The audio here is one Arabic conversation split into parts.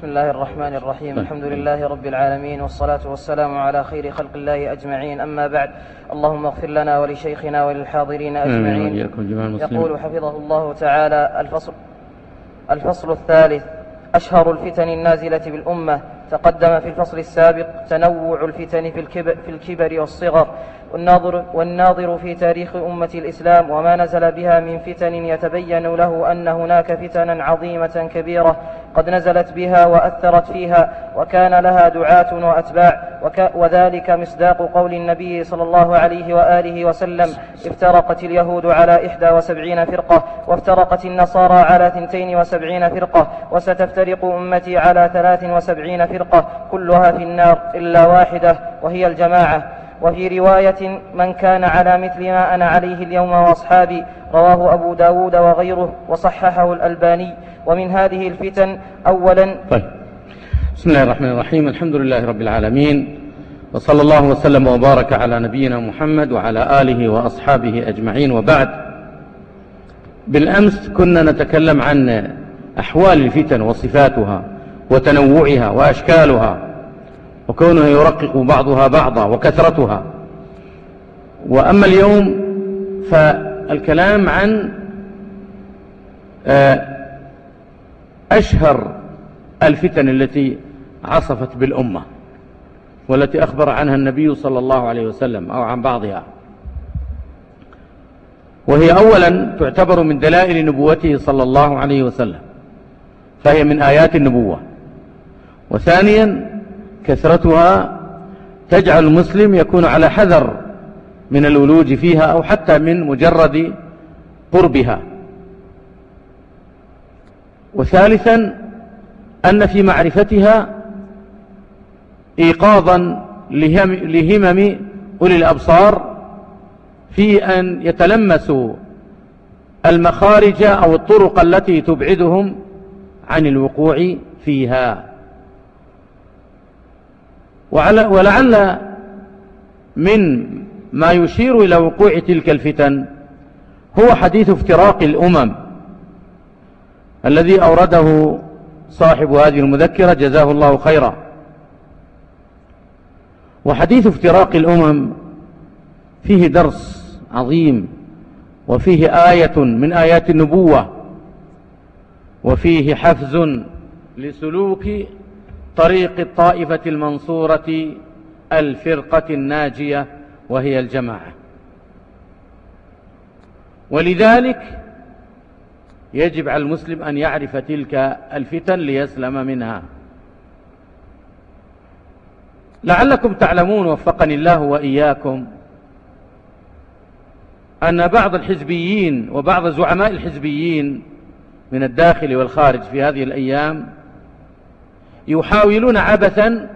بسم الله الرحمن الرحيم. الحمد لله رب العالمين والصلاة والسلام على خير خلق الله أجمعين. أما بعد اللهم اغفر لنا ولشيخنا وللحاضرين أجمعين. يقول حفظه الله تعالى الفصل الفصل الثالث أشهر الفتن النازلة بالأمة. تقدم في الفصل السابق تنوع الفتن في الكبر, في الكبر والصغر. والناظر, والناظر في تاريخ أمة الإسلام وما نزل بها من فتن يتبين له أن هناك فتنا عظيمة كبيرة قد نزلت بها وأثرت فيها وكان لها دعاة وأتباع وذلك مصداق قول النبي صلى الله عليه وآله وسلم افترقت اليهود على إحدى وسبعين فرقة وافترقت النصارى على ثنتين وسبعين فرقة وستفترق أمتي على ثلاث وسبعين فرقة كلها في النار إلا واحدة وهي الجماعة. وفي رواية من كان على مثل ما أنا عليه اليوم وأصحابي رواه أبو داود وغيره وصححه الألباني. ومن هذه الفتن أولا طيب. بسم الله الرحمن الرحيم. الحمد لله رب العالمين. وصلى الله وسلم وبارك على نبينا محمد وعلى آله وأصحابه أجمعين. وبعد بالأمس كنا نتكلم عن أحوال الفتن وصفاتها وتنوعها وأشكالها. وكونها يرقق بعضها بعضا وكثرتها. وأما اليوم فالكلام عن آه، أشهر الفتن التي عصفت بالأمة والتي أخبر عنها النبي صلى الله عليه وسلم أو عن بعضها. وهي أولا تعتبر من دلائل نبوته صلى الله عليه وسلم فهي من آيات النبوة. وثانيا كثرتها تجعل المسلم يكون على حذر من الولوج فيها أو حتى من مجرد قربها. وثالثا أن في معرفتها إيقاظا لهم لهمم أولي الأبصار في أن يتلمسوا المخارج أو الطرق التي تبعدهم عن الوقوع فيها. ولعل من ما يشير إلى وقوع تلك الفتن هو حديث افتراق الأمم الذي أورده صاحب هذه المذكرة جزاه الله خيرا. وحديث افتراق الأمم فيه درس عظيم وفيه آية من آيات النبوة وفيه حفز لسلوك طريق الطائفة المنصورة الفرقة الناجية وهي الجماعة. ولذلك يجب على المسلم أن يعرف تلك الفتن ليسلم منها. لعلكم تعلمون وفقني الله وإياكم أن بعض الحزبيين وبعض زعماء الحزبيين من الداخل والخارج في هذه الأيام يحاولون عبثا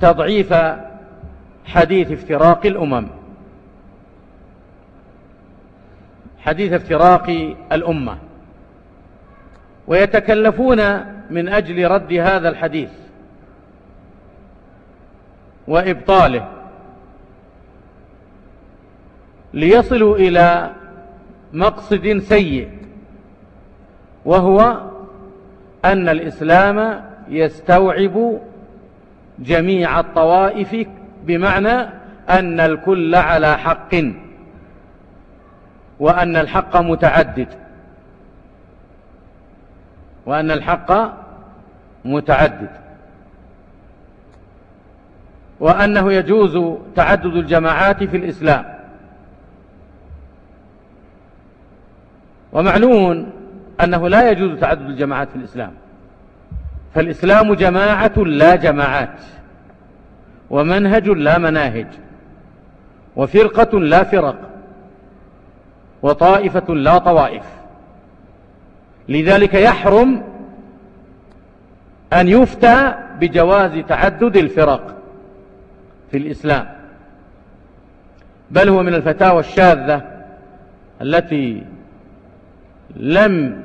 تضعيف حديث افتراق الأمم. حديث افتراق الأمة. ويتكلفون من أجل رد هذا الحديث وإبطاله ليصلوا إلى مقصد سيء وهو أن الإسلام يستوعب جميع الطوائف بمعنى أن الكل على حق وأن الحق متعدد. وأن الحق متعدد. وأنه يجوز تعدد الجماعات في الإسلام. ومعلوم أنه لا يجوز تعدد الجماعات في الإسلام. فالإسلام جماعة لا جماعات ومنهج لا مناهج وفرقة لا فرق وطائفة لا طوائف. لذلك يحرم أن يفتى بجواز تعدد الفرق في الإسلام. بل هو من الفتاوى الشاذة التي لم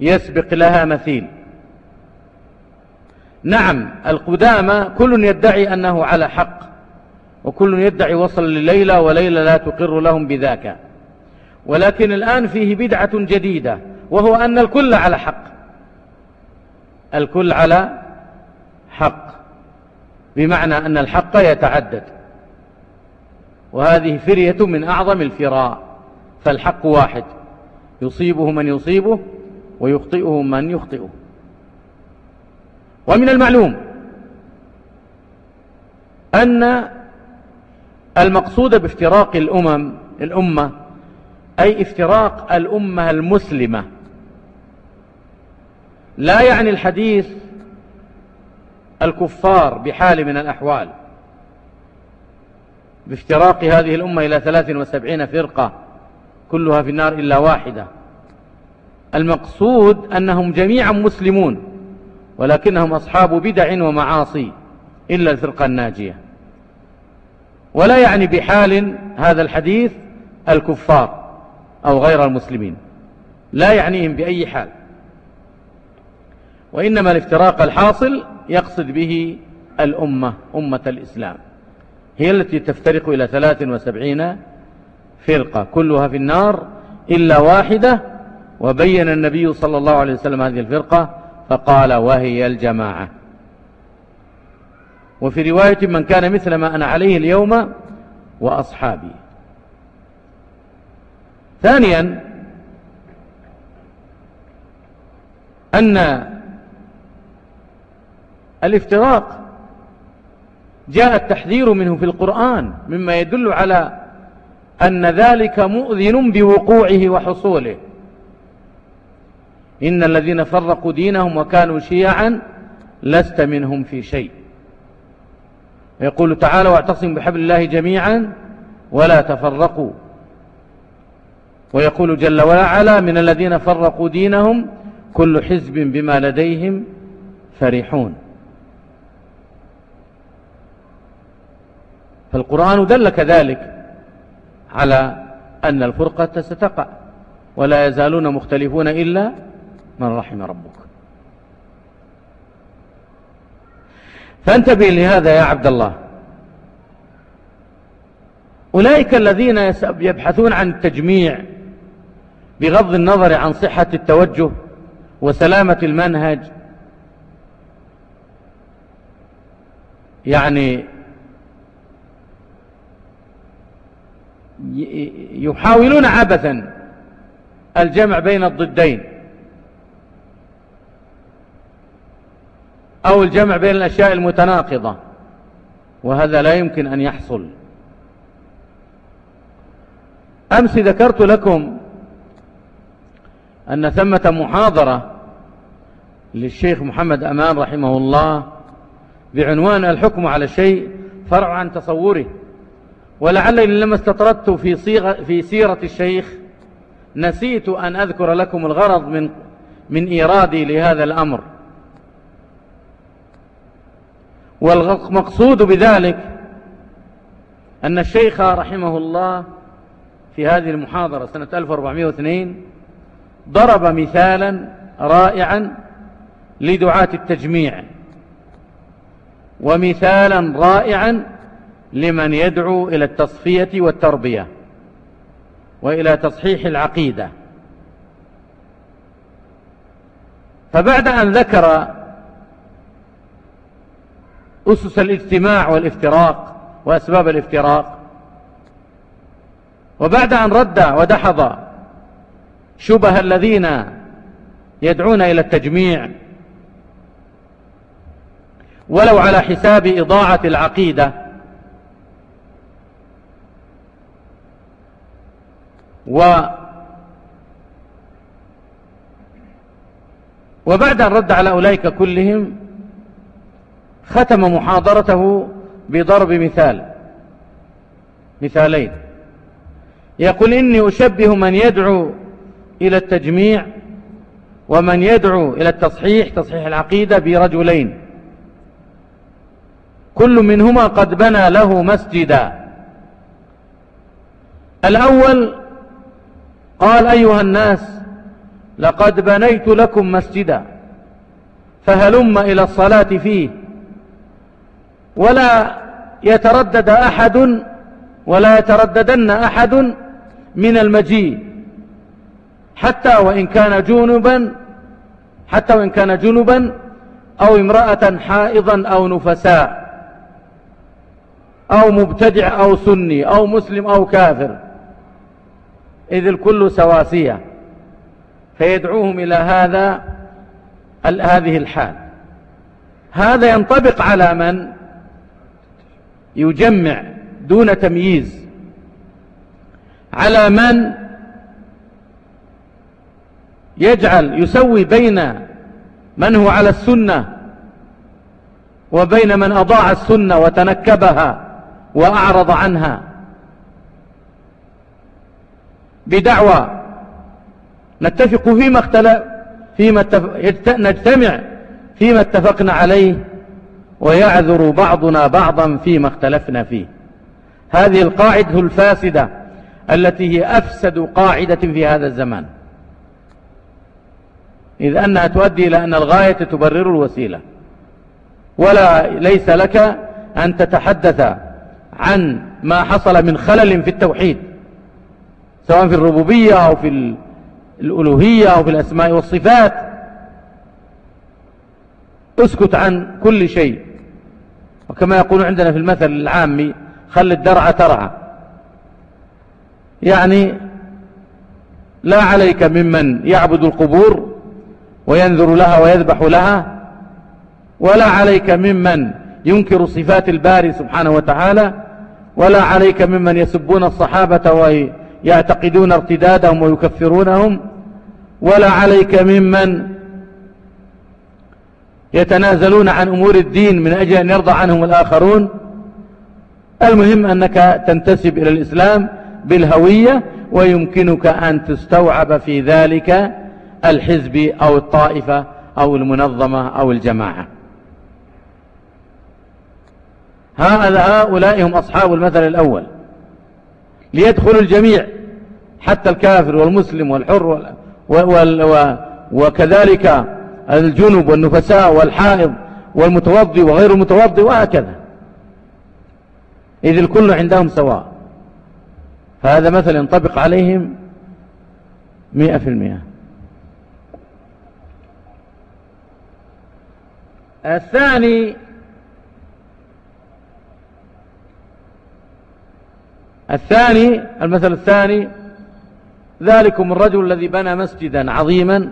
يسبق لها مثيل. نعم القدامى كل يدعي أنه على حق وكل يدعي وصل لليلى وليلى لا تقر لهم بذاك. ولكن الآن فيه بدعة جديدة وهو أن الكل على حق. الكل على حق بمعنى أن الحق يتعدد. وهذه فرية من أعظم الفراء فالحق واحد يصيبه من يصيبه ويخطئه من يخطئه. ومن المعلوم أن المقصود بافتراق الأمم الأمة أي افتراق الأمة المسلمة. لا يعني الحديث الكفار بحال من الأحوال. بافتراق هذه الأمة إلى ثلاث وسبعين فرقة كلها في النار إلا واحدة. المقصود أنهم جميعا مسلمون. ولكنهم أصحاب بدع ومعاصي إلا الفرقة الناجية. ولا يعني بحال هذا الحديث الكفار أو غير المسلمين. لا يعنيهم بأي حال. وإنما الافتراق الحاصل يقصد به الأمة أمة الإسلام. هي التي تفترق إلى ثلاث وسبعين فرقة كلها في النار إلا واحدة وبين النبي صلى الله عليه وسلم هذه الفرقة فقال وهي الجماعة. وفي رواية من كان مثل ما أنا عليه اليوم وأصحابي. ثانيا أن الافتراق جاء التحذير منه في القرآن مما يدل على أن ذلك مؤذن بوقوعه وحصوله. إن الذين فرقوا دينهم وكانوا شيعا لست منهم في شيء. يقول تعالى واعتصموا بحبل الله جميعا ولا تفرقوا. ويقول جل وعلا من الذين فرقوا دينهم كل حزب بما لديهم فرحون. فالقرآن دل كذلك على أن الفرقة ستقع ولا يزالون مختلفون إلا من رحم ربك. فانتبه لهذا يا عبد الله. أولئك الذين يبحثون عن التجميع بغض النظر عن صحة التوجه وسلامة المنهج. يعني يحاولون عبثا الجمع بين الضدين. أو الجمع بين الأشياء المتناقضة وهذا لا يمكن أن يحصل. أمس ذكرت لكم أن ثمة محاضرة للشيخ محمد أمان رحمه الله بعنوان الحكم على الشيء فرع عن تصوره ولعلني لما استطردت في, صيغة في سيرة الشيخ نسيت أن أذكر لكم الغرض من, من إيرادي لهذا الأمر. والمقصود بذلك أن الشيخ رحمه الله في هذه المحاضرة سنة 1402 ضرب مثالا رائعا لدعاة التجميع ومثالا رائعا لمن يدعو إلى التصفية والتربية وإلى تصحيح العقيدة. فبعد أن ذكر أسس الاجتماع والافتراق وأسباب الافتراق. وبعد أن رد ودحض شبه الذين يدعون إلى التجميع ولو على حساب إضاعة العقيدة و وبعد أن رد على أولئك كلهم ختم محاضرته بضرب مثال. مثالين. يقول إني أشبه من يدعو إلى التجميع ومن يدعو إلى التصحيح تصحيح العقيدة برجلين. كل منهما قد بنى له مسجدا. الأول قال أيها الناس لقد بنيت لكم مسجدا فهلم إلى الصلاة فيه. ولا يتردد أحد ولا يترددن أحد من المجيء. حتى وإن كان جنبا حتى وإن كان جنبا أو امرأة حائضا أو نفساء أو مبتدع أو سني أو مسلم أو كافر. إذ الكل سواسية. فيدعوهم إلى هذا هذه الحال. هذا ينطبق على من؟ يجمع دون تمييز على من يجعل يسوي بين من هو على السنة وبين من أضاع السنة وتنكبها وأعرض عنها بدعوى. نتفق فيما اختلف فيما نجتمع فيما اتفقنا عليه. ويعذر بعضنا بعضا فيما اختلفنا فيه. هذه القاعدة الفاسدة التي هي أفسد قاعدة في هذا الزمان. إذ أنها تؤدي إلى أن الغاية تبرر الوسيلة. ولا ليس لك أن تتحدث عن ما حصل من خلل في التوحيد سواء في الربوبية أو في الألوهية أو في الأسماء والصفات. اسكت عن كل شيء. وكما يقول عندنا في المثل العامي خل الدرع ترعى. يعني لا عليك ممن يعبد القبور وينذر لها ويذبح لها ولا عليك ممن ينكر صفات الباري سبحانه وتعالى ولا عليك ممن يسبون الصحابة ويعتقدون ارتدادهم ويكفرونهم ولا عليك ممن يتنازلون عن أمور الدين من أجل أن يرضى عنهم الآخرون. المهم أنك تنتسب إلى الإسلام بالهوية ويمكنك أن تستوعب في ذلك الحزب أو الطائفة أو المنظمة أو الجماعة. هؤلاء هم أصحاب المثل الأول. ليدخل الجميع حتى الكافر والمسلم والحر وكذلك الجنب والنفساء والحائض والمتوضي وغير المتوضي وهكذا. إذ الكل عندهم سواء. فهذا مثل ينطبق عليهم مئة في المئة. الثاني الثاني المثل الثاني ذلكم الرجل الذي بنى مسجدا عظيما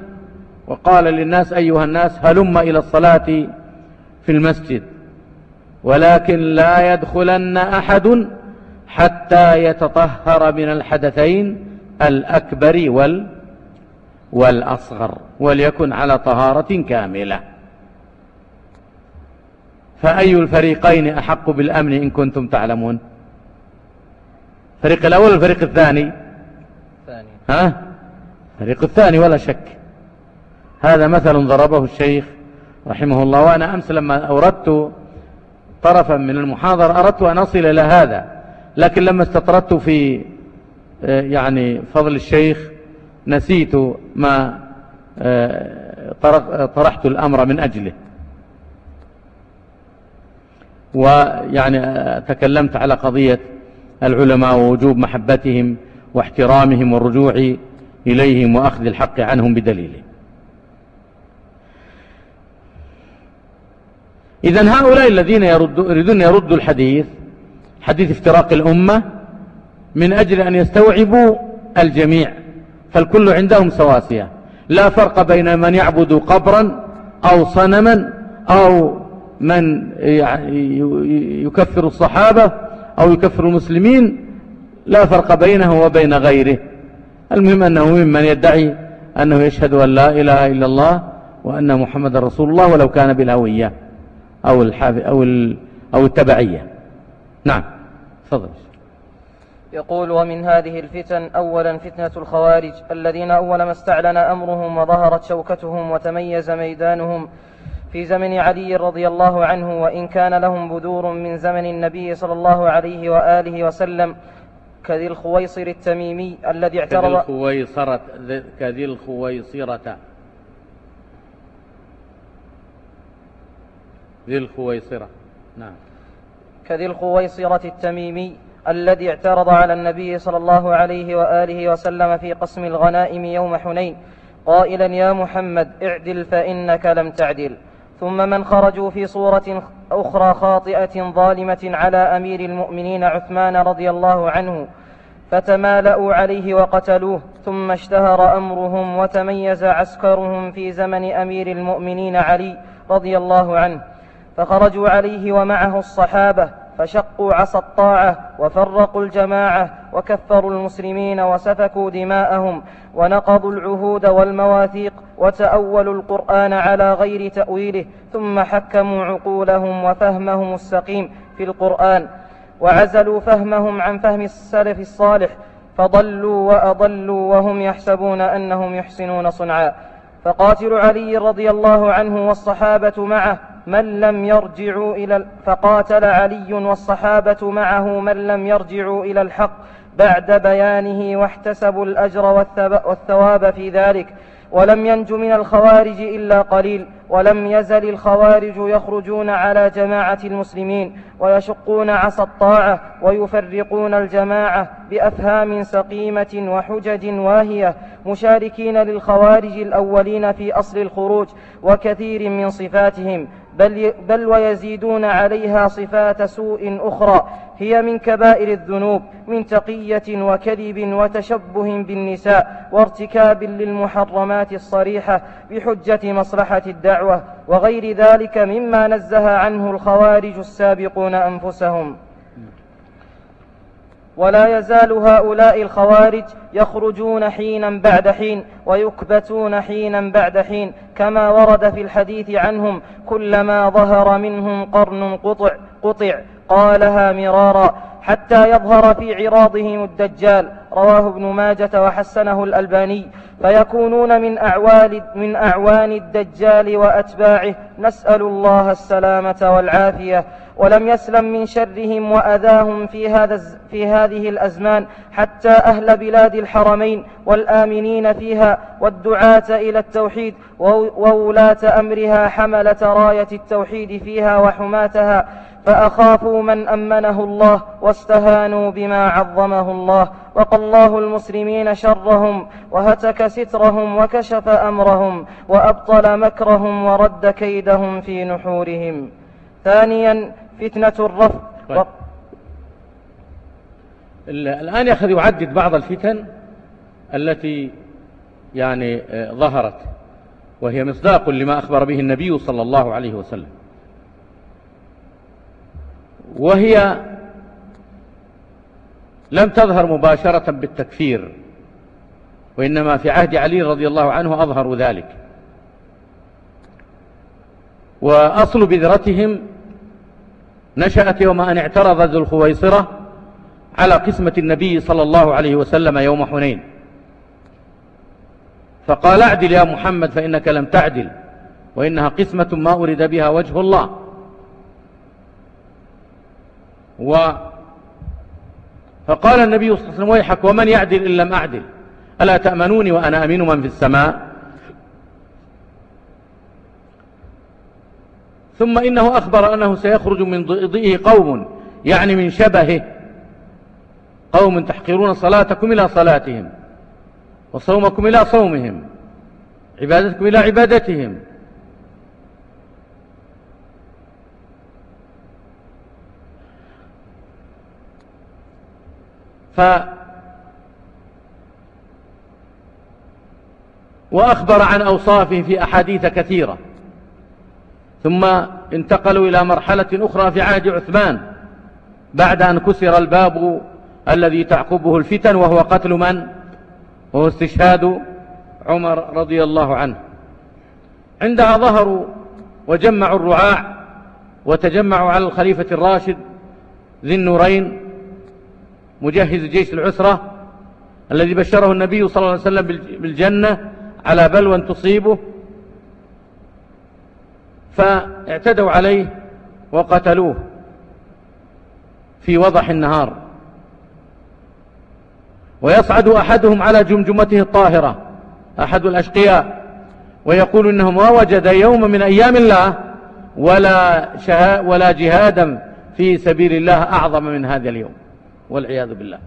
وقال للناس أيها الناس هلم إلى الصلاة في المسجد ولكن لا يدخلن أحد حتى يتطهر من الحدثين الأكبر وال والأصغر وليكن على طهارة كاملة. فأي الفريقين أحق بالأمن إن كنتم تعلمون؟ الفريق الأول والفريق الثاني؟ الثاني. ها؟ الفريق الثاني ولا شك. هذا مثل ضربه الشيخ رحمه الله وأنا أمس لما أوردت طرفا من المحاضرة أردت أن أصل إلى هذا لكن لما استطردت في آه، يعني فضل الشيخ نسيت ما آه، طرحت الأمر من أجله. ويعني تكلمت على قضية العلماء ووجوب محبتهم واحترامهم والرجوع إليهم وأخذ الحق عنهم بدليله إذا هؤلاء الذين يريدون يردوا الحديث حديث افتراق الأمة من أجل أن يستوعبوا الجميع فالكل عندهم سواسية. لا فرق بين من يعبد قبرا أو صنما أو من يكفر الصحابة أو يكفر المسلمين لا فرق بينه وبين غيره. المهم أنه ممن يدعي أنه يشهد أن لا إله إلا الله وأن محمد رسول الله ولو كان بالهوية أو, الحاف أو, أو التبعية. نعم. تفضل. يقول ومن هذه الفتن أولا فتنة الخوارج الذين أول ما استعلن أمرهم وظهرت شوكتهم وتميز ميدانهم في زمن علي رضي الله عنه وإن كان لهم بذور من زمن النبي صلى الله عليه وآله وسلم كذي الخويصر التميمي الذي اعترض كذي الخويصرة كذي الخويصرة. ذي الخويصرة نعم. كذي الخويصرة التميمي الذي اعترض على النبي صلى الله عليه وآله وسلم في قسم الغنائم يوم حنين قائلا يا محمد اعدل فإنك لم تعدل. ثم من خرجوا في صورة أخرى خاطئة ظالمة على أمير المؤمنين عثمان رضي الله عنه فتمالأوا عليه وقتلوه ثم اشتهر أمرهم وتميز عسكرهم في زمن أمير المؤمنين علي رضي الله عنه. فخرجوا عليه ومعه الصحابة فشقوا عصا الطاعة وفرقوا الجماعة وكفروا المسلمين وسفكوا دماءهم ونقضوا العهود والمواثيق وتأولوا القرآن على غير تأويله ثم حكموا عقولهم وفهمهم السقيم في القرآن وعزلوا فهمهم عن فهم السلف الصالح فضلوا وأضلوا وهم يحسبون أنهم يحسنون صنعا فقاتل علي رضي الله عنه والصحابة معه من لم يرجعوا إلى فقاتل علي والصحابة معه من لم يرجعوا إلى الحق بعد بيانه واحتسبوا الأجر والثواب في ذلك. ولم ينج من الخوارج إلا قليل. ولم يزل الخوارج يخرجون على جماعة المسلمين ويشقون عصا الطاعة ويفرقون الجماعة بأفهام سقيمة وحجج واهية. مشاركين للخوارج الأولين في أصل الخروج وكثير من صفاتهم. بل, بل ويزيدون عليها صفات سوء أخرى هي من كبائر الذنوب من تقية وكذب وتشبه بالنساء وارتكاب للمحرمات الصريحة بحجة مصلحة الدعوة وغير ذلك مما نزه عنه الخوارج السابقون أنفسهم. ولا يزال هؤلاء الخوارج يخرجون حينا بعد حين ويكبتون حينا بعد حين كما ورد في الحديث عنهم كلما ظهر منهم قرن قطع قطع قالها مرارا حتى يظهر في عراضهم الدجال. رواه ابن ماجة وحسنه الألباني. فيكونون من أعوان, من أعوان الدجال وأتباعه نسأل الله السلامة والعافية. ولم يسلم من شرهم وأذاهم في, هذا في هذه الأزمان حتى أهل بلاد الحرمين والآمنين فيها والدعاة إلى التوحيد وولاة أمرها حملة راية التوحيد فيها وحماتها فأخافوا من أمنه الله واستهانوا بما عظمه الله وقى الله المسلمين شرهم وهتك سترهم وكشف أمرهم وأبطل مكرهم ورد كيدهم في نحورهم. ثانيا فتنة الرفض. طيب. و... الآن يأخذ يعدد بعض الفتن التي يعني آه، ظهرت وهي مصداق لما أخبر به النبي صلى الله عليه وسلم. وهي لم تظهر مباشرة بالتكفير وإنما في عهد علي رضي الله عنه أظهروا ذلك. وأصل بذرتهم نشأت يوم أن اعترض ذو الخويصرة على قسمة النبي صلى الله عليه وسلم يوم حنين. فقال اعدل يا محمد فإنك لم تعدل وإنها قسمة ما أرد بها وجه الله. و فقال النبي صلى الله عليه وسلم ويحك ومن يعدل إن لم أعدل؟ ألا تأمنوني وأنا أمين من في السماء؟ ثم إنه أخبر أنه سيخرج من ضئضئه قوم يعني من شبهه. قوم تحقرون صلاتكم إلى صلاتهم وصومكم إلى صومهم عبادتكم إلى عبادتهم. ف وأخبر عن أوصافه في أحاديث كثيرة. ثم انتقلوا إلى مرحلة أخرى في عهد عثمان بعد أن كسر الباب الذي تعقبه الفتن وهو قتل من؟ وهو استشهاد عمر رضي الله عنه. عندها ظهروا وجمعوا الرعاع وتجمعوا على الخليفة الراشد ذي النورين مجهز جيش العسرة الذي بشره النبي صلى الله عليه وسلم بالجنة على بلوى تصيبه. فاعتدوا عليه وقتلوه في وضح النهار. ويصعد أحدهم على جمجمته الطاهرة أحد الأشقياء ويقول إنه ما وجد يوم من أيام الله ولا, ولا جهادا في سبيل الله أعظم من هذا اليوم. والعياذ بالله.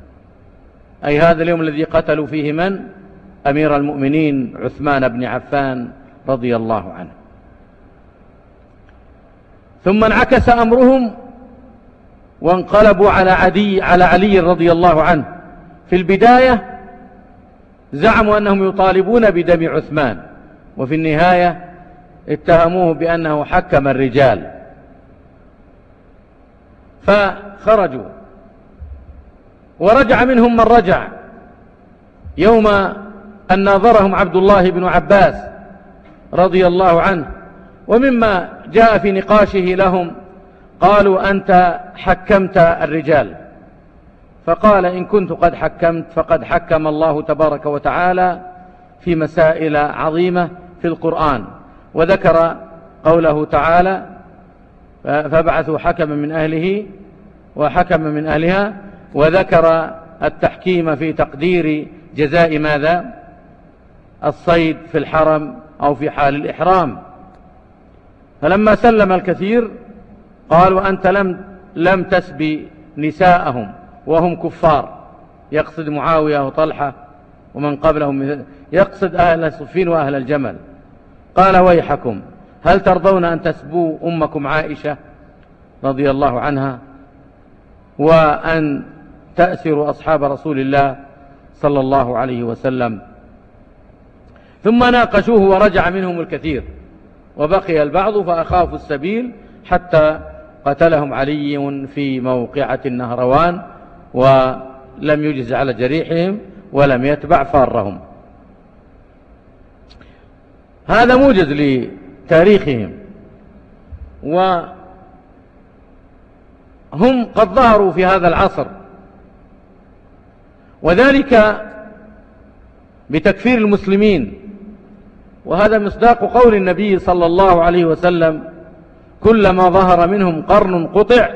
أي هذا اليوم الذي قتلوا فيه من؟ أمير المؤمنين عثمان بن عفان رضي الله عنه. ثم انعكس أمرهم وانقلبوا على عدي على علي رضي الله عنه. في البداية زعموا أنهم يطالبون بدم عثمان وفي النهاية اتهموه بأنه حكم الرجال. فخرجوا ورجع منهم من رجع. يوم أن ناظرهم عبد الله بن عباس رضي الله عنه ومما جاء في نقاشه لهم قالوا أنت حكمت الرجال. فقال إن كنت قد حكمت فقد حكم الله تبارك وتعالى في مسائل عظيمة في القرآن. وذكر قوله تعالى فابعثوا حكما من أهله وحكما من أهلها وذكر التحكيم في تقدير جزاء ماذا؟ الصيد في الحرم أو في حال الإحرام. فلما سلم الكثير قالوا أنت لم, لم تسبي نساءهم وهم كفار. يقصد معاوية وطلحة ومن قبلهم يقصد أهل الصفين وأهل الجمل. قال ويحكم هل ترضون أن تسبوا أمكم عائشة رضي الله عنها وأن تأسروا أصحاب رسول الله صلى الله عليه وسلم؟ ثم ناقشوه ورجع منهم الكثير. وبقي البعض فأخافوا السبيل حتى قتلهم علي في موقعة النهروان ولم يجز على جريحهم ولم يتبع فارهم. هذا موجز لتاريخهم. وهم قد ظهروا في هذا العصر. وذلك بتكفير المسلمين. وهذا مصداق قول النبي صلى الله عليه وسلم كلما ظهر منهم قرن قطع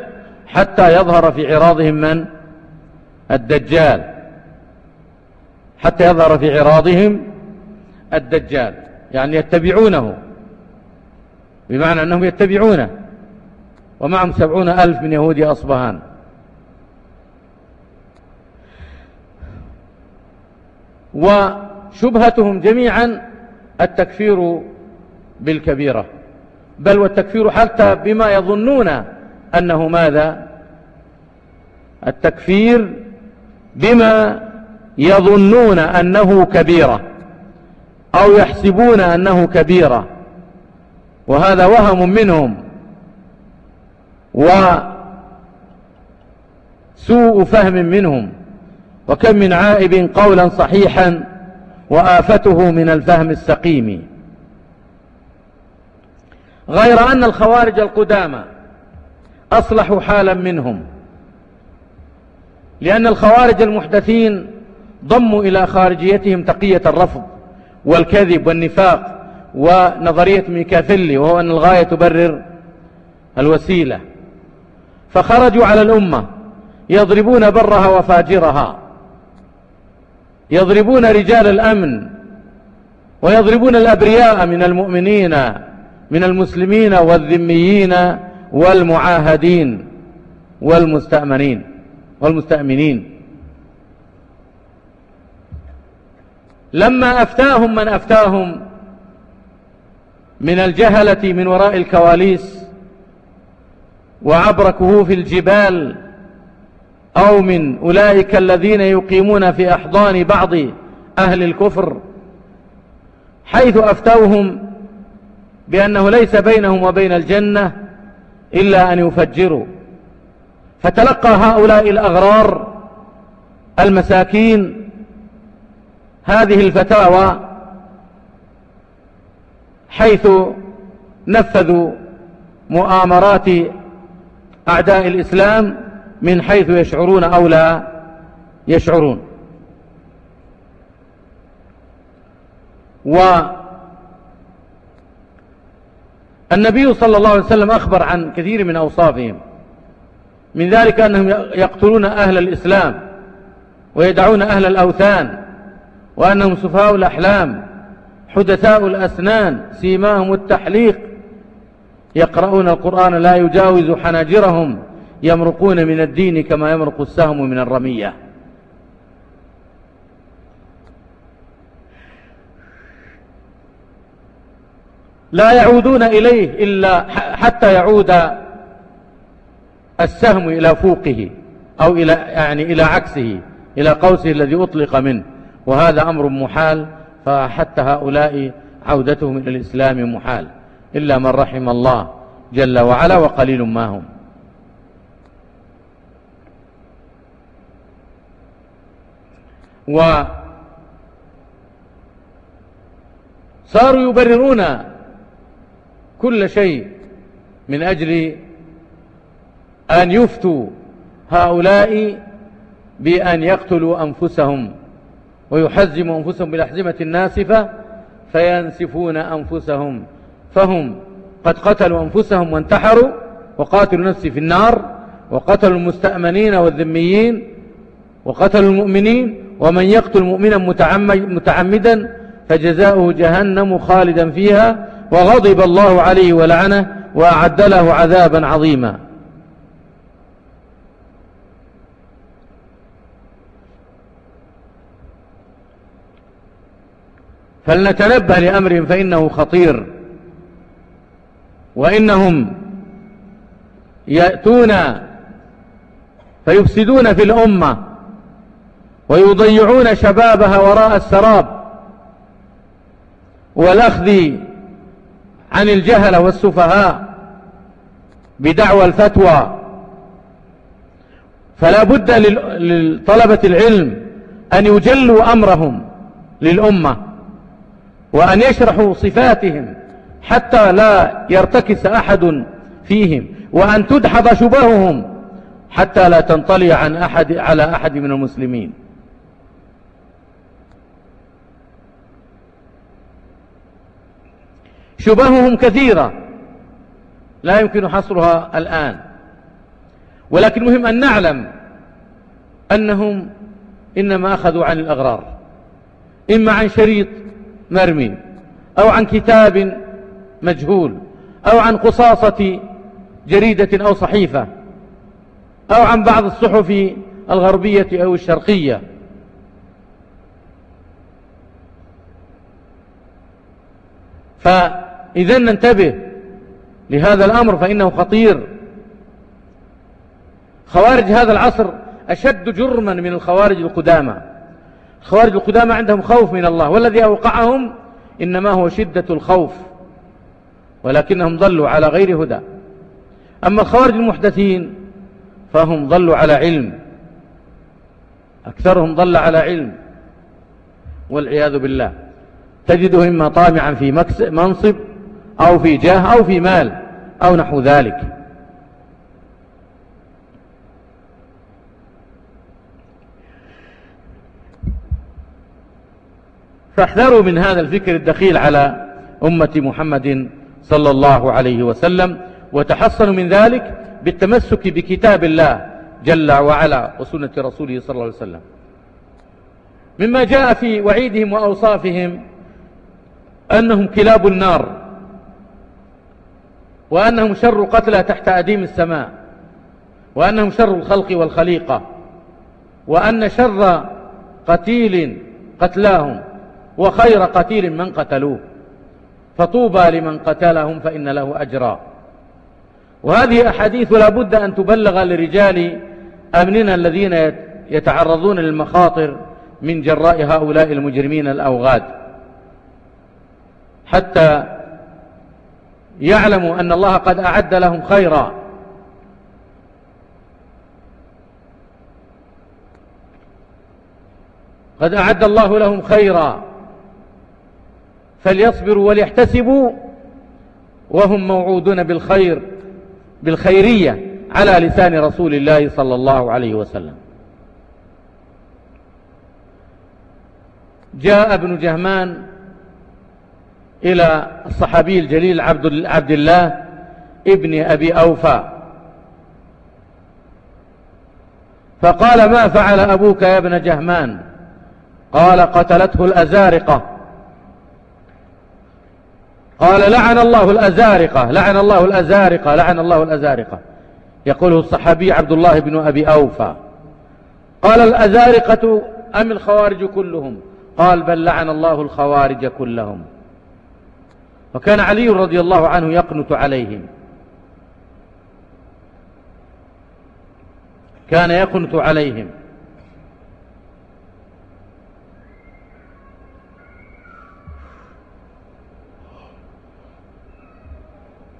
حتى يظهر في عراضهم من؟ الدجال. حتى يظهر في عراضهم الدجال يعني يتبعونه بمعنى أنهم يتبعونه ومعهم سبعون ألف من يهود أصبهان. وشبهتهم جميعا التكفير بالكبيرة. بل والتكفير حتى بما يظنون أنه ماذا؟ التكفير بما يظنون أنه كبيرة أو يحسبون أنه كبيرة. وهذا وهم منهم. وسوء فهم منهم. وكم من عائب قولا صحيحا وآفته من الفهم السقيم. غير أن الخوارج القدامى أصلحوا حالا منهم لأن الخوارج المحدثين ضموا إلى خارجيتهم تقية الرفض والكذب والنفاق ونظرية ميكافيلي وهو أن الغاية تبرر الوسيلة. فخرجوا على الأمة يضربون برها وفاجرها. يضربون رجال الأمن ويضربون الأبرياء من المؤمنين من المسلمين والذميين والمعاهدين والمستأمنين والمستأمنين. لما أفتاهم من أفتاهم من الجهلة من وراء الكواليس وعبر كهوف الجبال أو من أولئك الذين يقيمون في أحضان بعض أهل الكفر حيث أفتوهم بأنه ليس بينهم وبين الجنة إلا أن يفجروا. فتلقى هؤلاء الأغرار المساكين هذه الفتاوى حيث نفذوا مؤامرات أعداء الإسلام من حيث يشعرون أو لا يشعرون. والنبي صلى الله عليه وسلم أخبر عن كثير من أوصافهم. من ذلك أنهم يقتلون أهل الإسلام ويدعون أهل الأوثان وأنهم سفاء الأحلام حدثاء الأسنان سيماهم التحليق يقرؤون القرآن لا يجاوز حناجرهم. يمرقون من الدين كما يمرق السهم من الرمية. لا يعودون إليه إلا حتى يعود السهم إلى فوقه أو إلى, يعني إلى عكسه إلى قوسه الذي أطلق منه. وهذا أمر محال فحتى هؤلاء عودتهم إلى الإسلام محال. إلا من رحم الله جل وعلا وقليل ما هم. وصاروا يبررون كل شيء من أجل أن يفتوا هؤلاء بأن يقتلوا أنفسهم ويحزموا أنفسهم بالأحزمة الناسفة فينسفون أنفسهم فهم قد قتلوا أنفسهم وانتحروا وقاتلوا نفسي في النار وقتلوا المستأمنين والذميين وقتلوا المؤمنين ومن يقتل مؤمنا متعمدا فجزاؤه جهنم خالدا فيها وغضب الله عليه ولعنه وأعد له عذابا عظيما. فلنتنبه لأمر فإنه خطير. وإنهم يأتون فيفسدون في الأمة. ويضيعون شبابها وراء السراب والأخذ عن الجهل والسفهاء بدعوى الفتوى. فلا بد لطلبة العلم أن يجلوا أمرهم للأمة وأن يشرحوا صفاتهم حتى لا يرتكس أحد فيهم وأن تدحض شبههم حتى لا تنطلي عن أحد على أحد من المسلمين. شبههم كثيرة. لا يمكن حصرها الآن. ولكن مهم أن نعلم أنهم إنما أخذوا عن الأغرار. إما عن شريط مرمي أو عن كتاب مجهول أو عن قصاصة جريدة أو صحيفة أو عن بعض الصحف الغربية أو الشرقية. فإذا ننتبه لهذا الأمر فإنه خطير. خوارج هذا العصر أشد جرما من الخوارج القدامى. الخوارج القدامى عندهم خوف من الله والذي أوقعهم إنما هو شدة الخوف ولكنهم ضلوا على غير هدى. أما الخوارج المحدثين فهم ضلوا على علم أكثرهم ضل على علم والعياذ بالله. تجده إما طامعا في منصب أو في جاه أو في مال أو نحو ذلك. فاحذروا من هذا الفكر الدخيل على أمة محمد صلى الله عليه وسلم وتحصنوا من ذلك بالتمسك بكتاب الله جل وعلا وسنة رسوله صلى الله عليه وسلم. مما جاء في وعيدهم وأوصافهم أنهم كلاب النار. وأنهم شر قتلى تحت أديم السماء وأنهم شر الخلق والخليقة وأن شر قتيل قتلاهم وخير قتيل من قتلوه فطوبى لمن قتلهم فإن له أجرا. وهذه أحاديث لا بد أن تبلغ لرجال أمننا الذين يتعرضون للمخاطر من جراء هؤلاء المجرمين الأوغاد. حتى يعلموا أن الله قد أعد لهم خيرا. قد أعد الله لهم خيرا. فليصبروا وليحتسبوا وهم موعودون بالخير بالخيرية على لسان رسول الله صلى الله عليه وسلم. جاء ابن جهمان إلى الصحابي الجليل عبد الله ابن أبي أوفى. فقال ما فعل أبوك يا ابن جهمان؟ قال قتلته الأزارقة. قال لعن الله الأزارقة لعن الله الأزارقة لعن الله الأزارقة. يقوله الصحابي عبد الله بن أبي أوفى. قال الأزارقة أم الخوارج كلهم؟ قال بل لعن الله الخوارج كلهم. وكان علي رضي الله عنه يقنت عليهم. كان يقنت عليهم.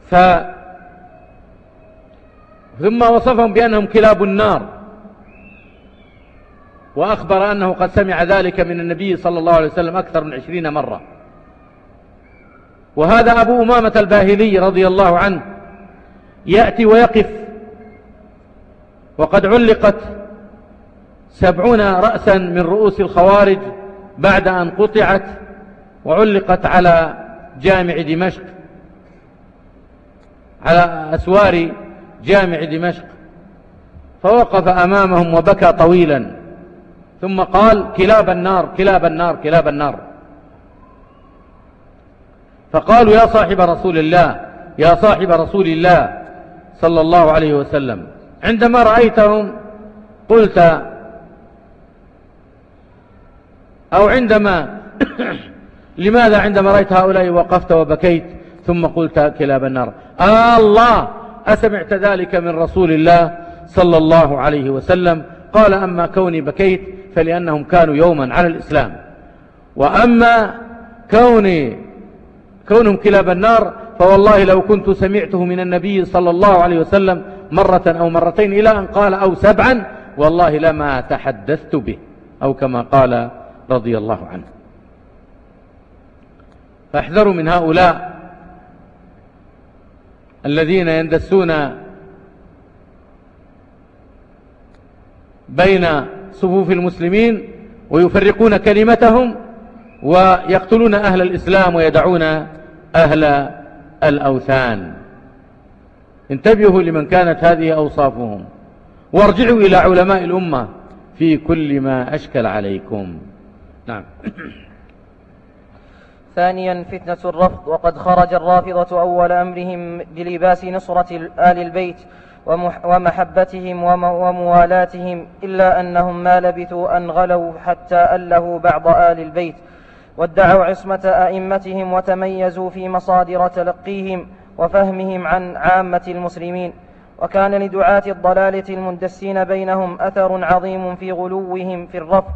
ف ثم وصفهم بأنهم كلاب النار. وأخبر أنه قد سمع ذلك من النبي صلى الله عليه وسلم أكثر من عشرين مرة. وهذا أبو أمامة الباهلي رضي الله عنه يأتي ويقف. وقد علقت سبعون رأسا من رؤوس الخوارج بعد أن قطعت وعلقت على جامع دمشق على أسوار جامع دمشق. فوقف أمامهم وبكى طويلا. ثم قال كلاب النار كلاب النار كلاب النار. فقالوا يا صاحب رسول الله يا صاحب رسول الله صلى الله عليه وسلم عندما رأيتهم قلت أو عندما لماذا عندما رأيت هؤلاء وقفت وبكيت؟ ثم قلت كلاب النار آه الله أسمعت ذلك من رسول الله صلى الله عليه وسلم؟ قال أما كوني بكيت فلأنهم كانوا يوما على الإسلام. وأما كوني كونهم كلاب النار فوالله لو كنت سمعته من النبي صلى الله عليه وسلم مرة أو مرتين إلى أن قال أو سبعا والله لما تحدثت به أو كما قال رضي الله عنه. فاحذروا من هؤلاء الذين يندسون بين صفوف المسلمين ويفرقون كلمتهم ويقتلون أهل الإسلام ويدعون أهل الأوثان. انتبهوا لمن كانت هذه أوصافهم. وارجعوا إلى علماء الأمة في كل ما أشكل عليكم. نعم. ثانيا فتنة الرفض. وقد خرج الرافضة أول أمرهم بلباس نصرة آل البيت ومحبتهم وموالاتهم إلا أنهم ما لبثوا أن غلوا حتى ألهوا بعض آل البيت. وادعوا عصمة أئمتهم وتميزوا في مصادر تلقيهم وفهمهم عن عامة المسلمين. وكان لدعاة الضلالة المندسين بينهم أثر عظيم في غلوهم في الرفض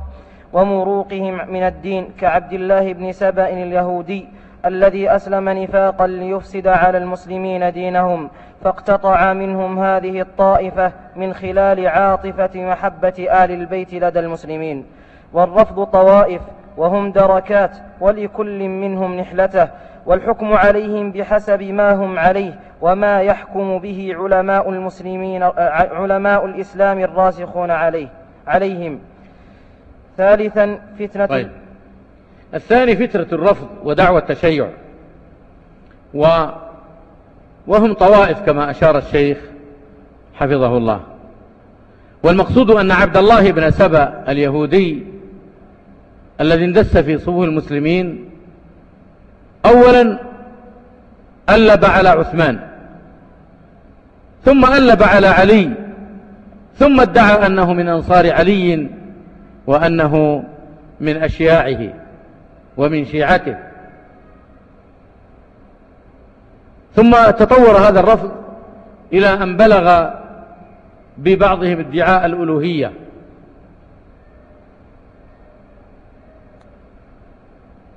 ومروقهم من الدين كعبد الله بن سبأ اليهودي الذي أسلم نفاقا ليفسد على المسلمين دينهم فاقتطع منهم هذه الطائفة من خلال عاطفة محبة آل البيت لدى المسلمين. والرفض طوائف وهم دركات ولكل منهم نحلته والحكم عليهم بحسب ما هم عليه وما يحكم به علماء المسلمين علماء الإسلام الراسخون عليه عليهم ثالثا فتنة طيب. الثاني فترة الرفض ودعوة التشيع و وهم طوائف كما أشار الشيخ حفظه الله والمقصود أن عبد الله بن سبأ اليهودي الذي اندس في صفوف المسلمين أولا ألب على عثمان ثم ألب على علي ثم ادعى أنه من أنصار علي وأنه من أشياعه ومن شيعته. ثم تطور هذا الرفض إلى أن بلغ ببعضهم ادعاء الألوهية.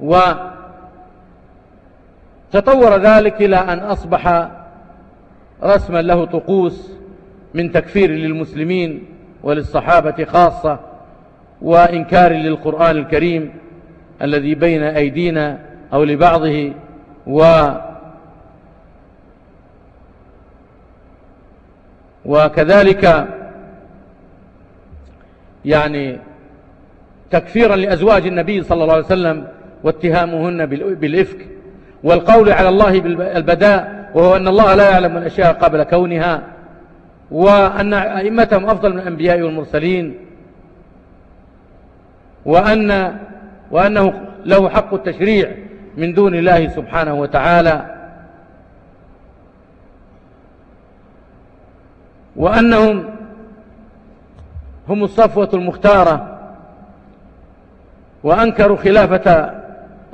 وتطور ذلك إلى أن أصبح رسما له طقوس من تكفير للمسلمين وللصحابة خاصة وإنكار للقرآن الكريم الذي بين أيدينا أو لبعضه و وكذلك يعني تكفيرا لأزواج النبي صلى الله عليه وسلم واتهامهن بالإفك والقول على الله بالبداء وهو أن الله لا يعلم الأشياء قبل كونها وأن أئمتهم أفضل من الأنبياء والمرسلين وأن وأنه له حق التشريع من دون الله سبحانه وتعالى. وأنهم هم الصفوة المختارة وأنكروا خلافة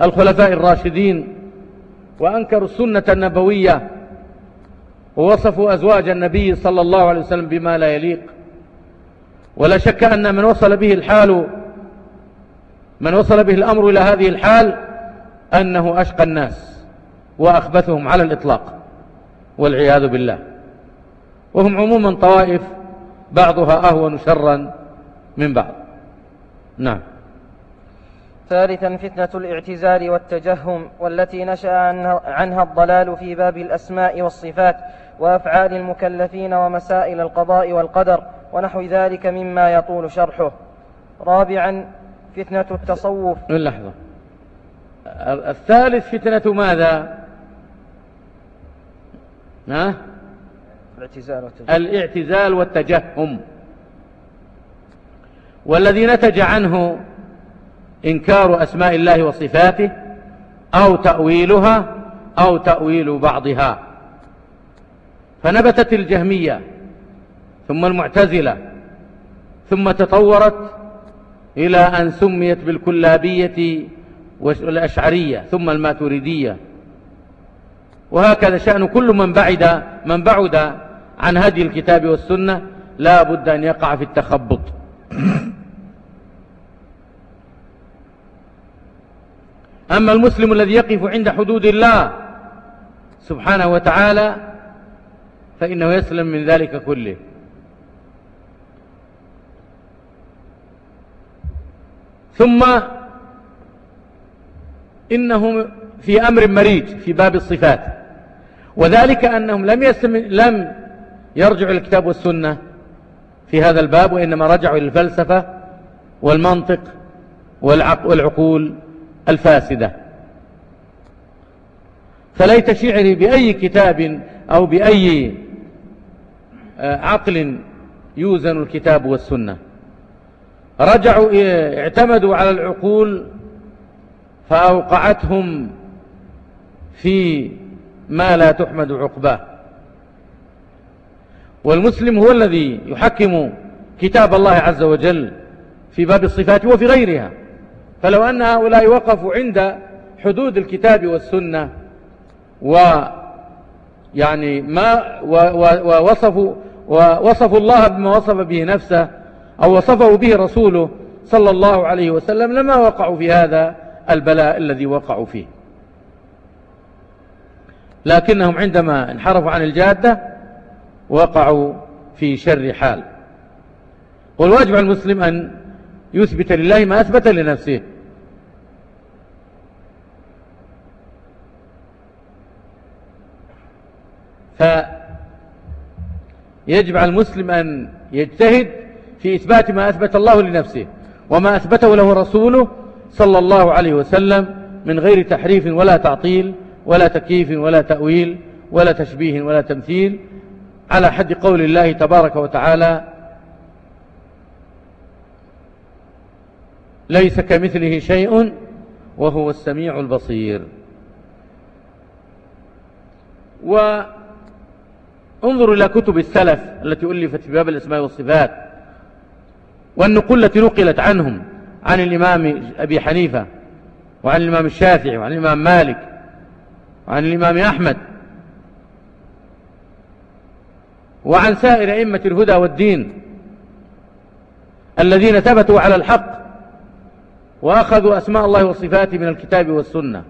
الخلفاء الراشدين وأنكروا السنة النبوية ووصفوا أزواج النبي صلى الله عليه وسلم بما لا يليق. ولا شك أن من وصل به الحال من وصل به الأمر إلى هذه الحال أنه أشقى الناس وأخبثهم على الإطلاق والعياذ بالله. وهم عموما طوائف بعضها أهون شرا من بعض. نعم. ثالثا فتنة الاعتزال والتجهم والتي نشأ عنها الضلال في باب الأسماء والصفات وأفعال المكلفين ومسائل القضاء والقدر ونحو ذلك مما يطول شرحه. رابعا فتنة التصوف. لحظة الثالث فتنة ماذا؟ ها؟ الاعتزال والتجهم. الاعتزال والتجهم. والذي نتج عنه إنكار أسماء الله وصفاته أو تأويلها أو تأويل بعضها. فنبتت الجهمية ثم المعتزلة ثم تطورت إلى أن سميت بالكلابية والأشعرية ثم الماتريدية. وهكذا شأن كل من بعد من بعد عن هدي الكتاب والسنة لا بد أن يقع في التخبط. أما المسلم الذي يقف عند حدود الله سبحانه وتعالى فإنه يسلم من ذلك كله. ثم إنهم في أمر مريج في باب الصفات وذلك أنهم لم, يسم لم يرجعوا الكتاب والسنة في هذا الباب وإنما رجعوا إلى الفلسفة والمنطق والعقول الفاسدة. فليت شعري بأي كتاب أو بأي آه، عقل يوزن الكتاب والسنة. رجعوا اعتمدوا على العقول فأوقعتهم في ما لا تحمد عقباه. والمسلم هو الذي يحكم كتاب الله عز وجل في باب الصفات وفي غيرها. فلو أن هؤلاء وقفوا عند حدود الكتاب والسنة و يعني ما ووصفوا ووصفوا الله بما وصف به نفسه أو وصفه به رسوله صلى الله عليه وسلم لما وقعوا في هذا البلاء الذي وقعوا فيه. لكنهم عندما انحرفوا عن الجادة وقعوا في شر حال. والواجب على المسلم أن يثبت لله ما أثبت لنفسه. فيجب على المسلم أن يجتهد في إثبات ما أثبت الله لنفسه وما أثبته له رسوله صلى الله عليه وسلم من غير تحريف ولا تعطيل ولا تكييف ولا تأويل ولا تشبيه ولا تمثيل على حد قول الله تبارك وتعالى ليس كمثله شيء وهو السميع البصير. و انظروا إلى كتب السلف التي ألفت في باب الأسماء والصفات والنقول التي نقلت عنهم عن الإمام أبي حنيفة وعن الإمام الشافعي وعن الإمام مالك وعن الإمام أحمد وعن سائر أئمة الهدى والدين الذين ثبتوا على الحق وأخذوا أسماء الله وصفاته من الكتاب والسنة.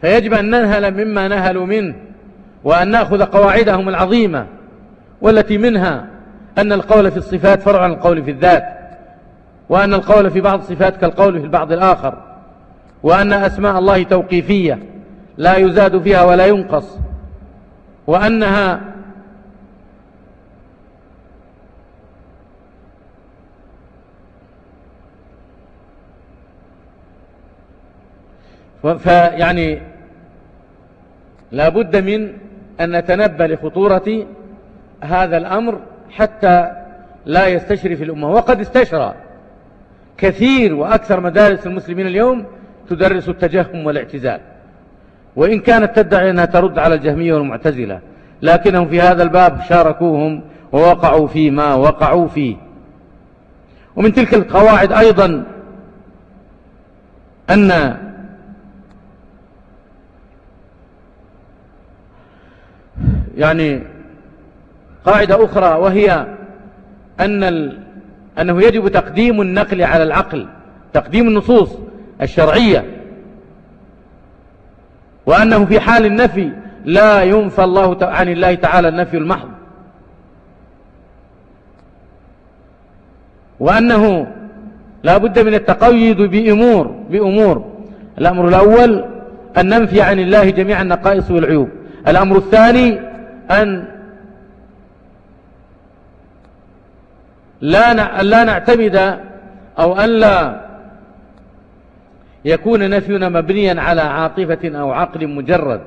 فيجب أن ننهل مما نهلوا منه وأن نأخذ قواعدهم العظيمة والتي منها أن القول في الصفات فرع عن القول في الذات وأن القول في بعض الصفات كالقول في البعض الآخر وأن أسماء الله توقيفية لا يزاد فيها ولا ينقص وأنها فيعني لا بد من أن نتنبه لخطورة هذا الأمر حتى لا يستشرف الأمة. وقد استشرى كثير وأكثر مدارس المسلمين اليوم تدرس التجهم والاعتزال. وإن كانت تدعي أنها ترد على الجهمية والمعتزلة لكنهم في هذا الباب شاركوهم ووقعوا فيما وقعوا فيه. ومن تلك القواعد أيضا أن يعني قاعدة أخرى وهي أن ال... أنه يجب تقديم النقل على العقل تقديم النصوص الشرعية. وأنه في حال النفي لا ينفى الله عن الله تعالى النفي المحض. وأنه لا بد من التقيد بأمور بأمور. الأمر الأول أن ننفي عن الله جميع النقائص والعيوب. الأمر الثاني أن لا لا نعتمد أو أن لا يكون نفينا مبنيا على عاطفة أو عقل مجرد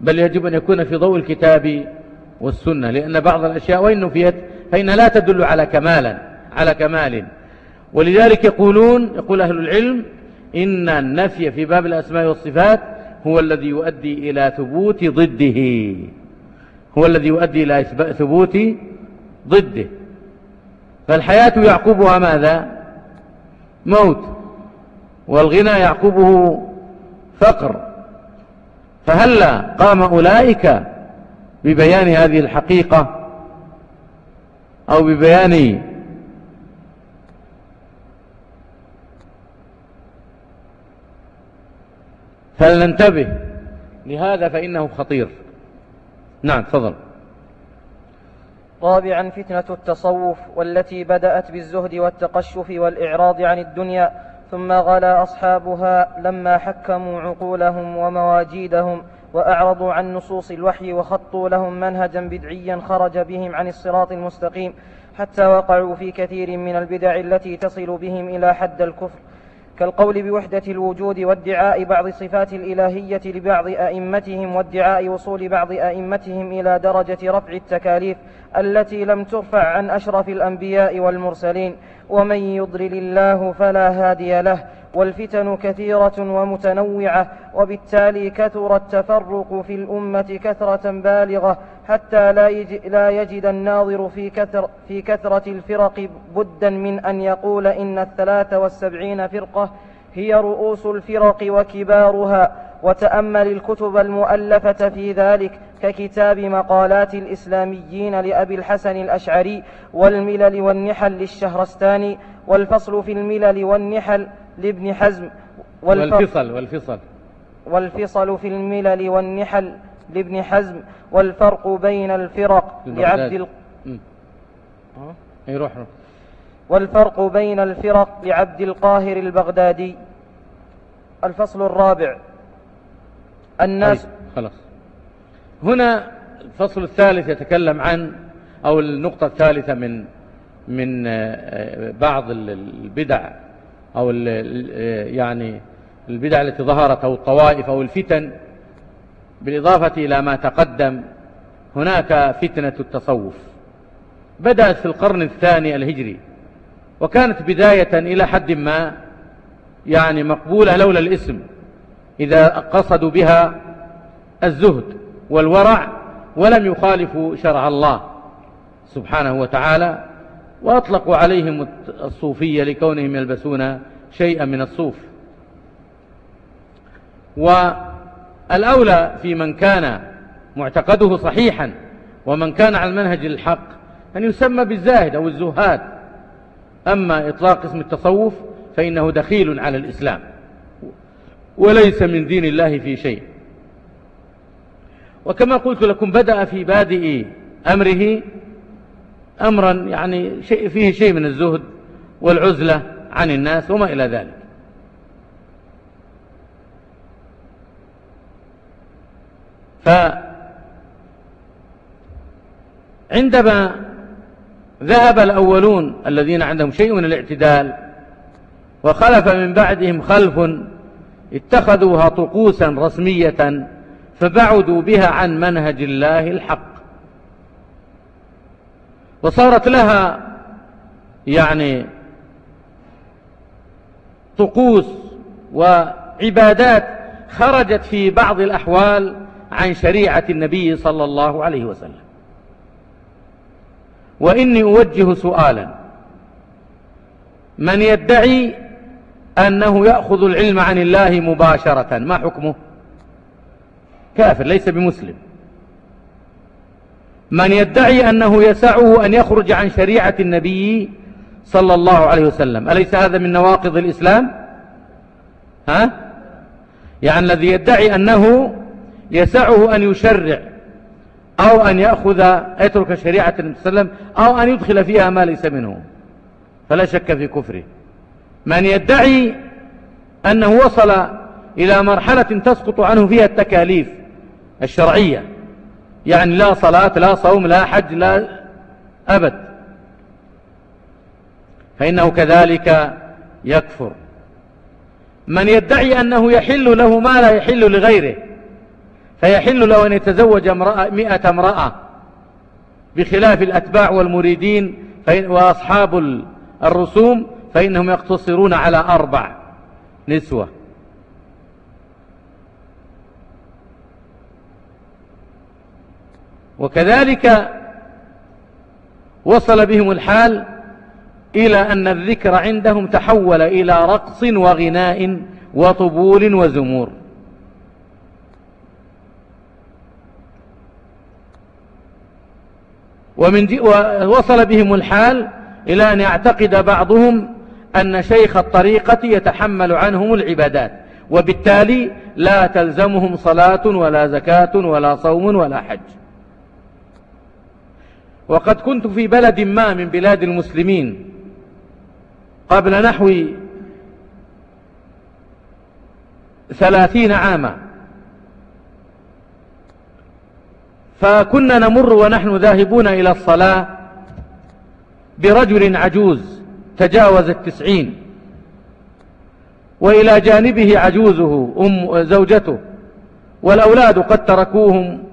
بل يجب أن يكون في ضوء الكتاب والسنة لأن بعض الأشياء وإن نفيت فإنها لا تدل على كمالا على كمال. ولذلك يقولون يقول أهل العلم إن النفي في باب الأسماء والصفات هو الذي يؤدي إلى ثبوت ضده. هو الذي يؤدي إلى ثبوت ضده. فالحياة يعقبها ماذا؟ موت والغنى يعقبه فقر. فهلا قام أولئك ببيان هذه الحقيقة أو ببيان فلننتبه. لهذا فإنه خطير. نعم تفضل. رابعا فتنة التصوف والتي بدأت بالزهد والتقشف والإعراض عن الدنيا ثم غلا أصحابها لما حكموا عقولهم ومواجيدهم وأعرضوا عن نصوص الوحي وخطوا لهم منهجا بدعيا خرج بهم عن الصراط المستقيم حتى وقعوا في كثير من البدع التي تصل بهم إلى حد الكفر. كالقول بوحدة الوجود وادعاء بعض صفات الإلهية لبعض أئمتهم وادعاء وصول بعض أئمتهم إلى درجة رفع التكاليف التي لم ترفع عن أشرف الأنبياء والمرسلين ومن يضلل الله فلا هادي له والفتن كثيرة ومتنوعة وبالتالي كثر التفرق في الأمة كثرة بالغة حتى لا, لا يجد الناظر في, كثر في كثرة الفرق بدا من أن يقول إن الثلاث والسبعين فرقة هي رؤوس الفرق وكبارها وتأمل الكتب المؤلفة في ذلك. ككتاب مقالات الإسلاميين لأبي الحسن الأشعري والملل والنحل للشهرستاني والفصل في الملل والنحل لابن حزم والفصل والفصل والفصل. في الملل والنحل لابن حزم والفرق بين الفرق لعبد ال... يروح والفرق بين الفرق لعبد القاهر البغدادي. الفصل الرابع. الناس طيب، خلاص. هنا الفصل الثالث يتكلم عن أو النقطة الثالثة من من آه، بعض البدع أو يعني البدع التي ظهرت أو الطوائف أو الفتن بالإضافة إلى ما تقدم هناك فتنة التصوف. بدأت في القرن الثاني الهجري وكانت بداية إلى حد ما يعني مقبولة لولا الاسم إذا قصدوا بها الزهد. والورع ولم يخالفوا شرع الله سبحانه وتعالى وأطلقوا عليهم الصوفية لكونهم يلبسون شيئا من الصوف. والأولى في من كان معتقده صحيحا ومن كان على المنهج الحق أن يسمى بالزاهد أو الزهاد. أما إطلاق اسم التصوف فإنه دخيل على الإسلام وليس من دين الله في شيء. وكما قلت لكم بدأ في بادئ أمره أمرا يعني شيء فيه شيء من الزهد والعزلة عن الناس وما إلى ذلك. فعندما ذهب الأولون الذين عندهم شيء من الاعتدال وخلف من بعدهم خلف اتخذوها طقوسا رسمية فبعدوا بها عن منهج الله الحق. وصارت لها يعني طقوس وعبادات خرجت في بعض الأحوال عن شريعة النبي صلى الله عليه وسلم. وإني أوجه سؤالا. من يدعي أنه يأخذ العلم عن الله مباشرة؟ ما حكمه؟ كافر ليس بمسلم. من يدعي أنه يسعه أن يخرج عن شريعة النبي صلى الله عليه وسلم. أليس هذا من نواقض الإسلام؟ ها؟ يعني الذي يدعي أنه يسعه أن يشرع أو أن يأخذ يترك شريعة النبي صلى الله عليه وسلم أو أن يدخل فيها ما ليس منه. فلا شك في كفره. من يدعي أنه وصل إلى مرحلة تسقط عنه فيها التكاليف الشرعية. يعني لا صلاة لا صوم لا حج لا أبد. فإنه كذلك يكفر. من يدعي أنه يحل له ما لا يحل لغيره فيحل له أن يتزوج امرأة مئة امرأة. بخلاف الأتباع والمريدين وأصحاب الرسوم فإنهم يقتصرون على أربع نسوة. وكذلك وصل بهم الحال إلى أن الذكر عندهم تحول إلى رقص وغناء وطبول وزمور. ومن وصل بهم الحال إلى أن يعتقد بعضهم أن شيخ الطريقة يتحمل عنهم العبادات وبالتالي لا تلزمهم صلاة ولا زكاة ولا صوم ولا حج. وقد كنت في بلد ما من بلاد المسلمين قبل نحو ثلاثين عاما. فكنا نمر ونحن ذاهبون إلى الصلاة برجل عجوز تجاوز التسعين وإلى جانبه عجوزه أم زوجته والأولاد قد تركوهم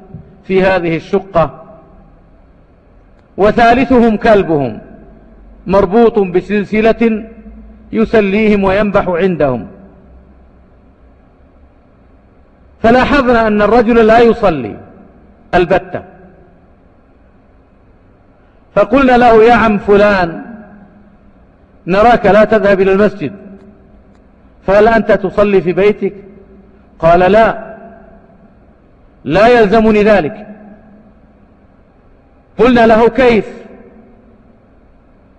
في هذه الشقة. وثالثهم كلبهم مربوط بسلسلة يسليهم وينبح عندهم. فلاحظنا أن الرجل لا يصلي البتة. فقلنا له يا عم فلان نراك لا تذهب إلى المسجد فهل أنت تصلي في بيتك؟ قال لا لا يلزمني ذلك. قلنا له كيف؟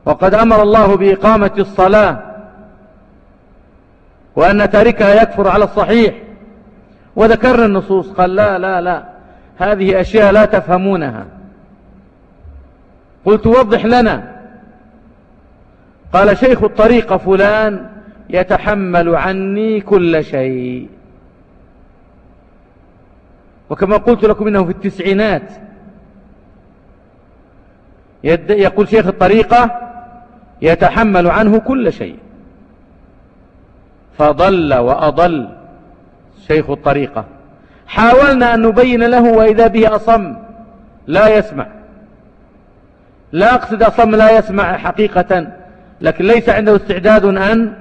وقد أمر الله بإقامة الصلاة وأن تاركها يكفر على الصحيح. وذكرنا النصوص قال لا لا لا هذه أشياء لا تفهمونها. قلت وضح لنا. قال شيخ الطريقة فلان يتحمل عني كل شيء. وكما قلت لكم إنه في التسعينات. يقول شيخ الطريقة يتحمل عنه كل شيء. فضل وأضل شيخ الطريقة. حاولنا أن نبين له وإذا به أصم لا يسمع. لا أقصد أصم لا يسمع حقيقة لكن ليس عنده استعداد أن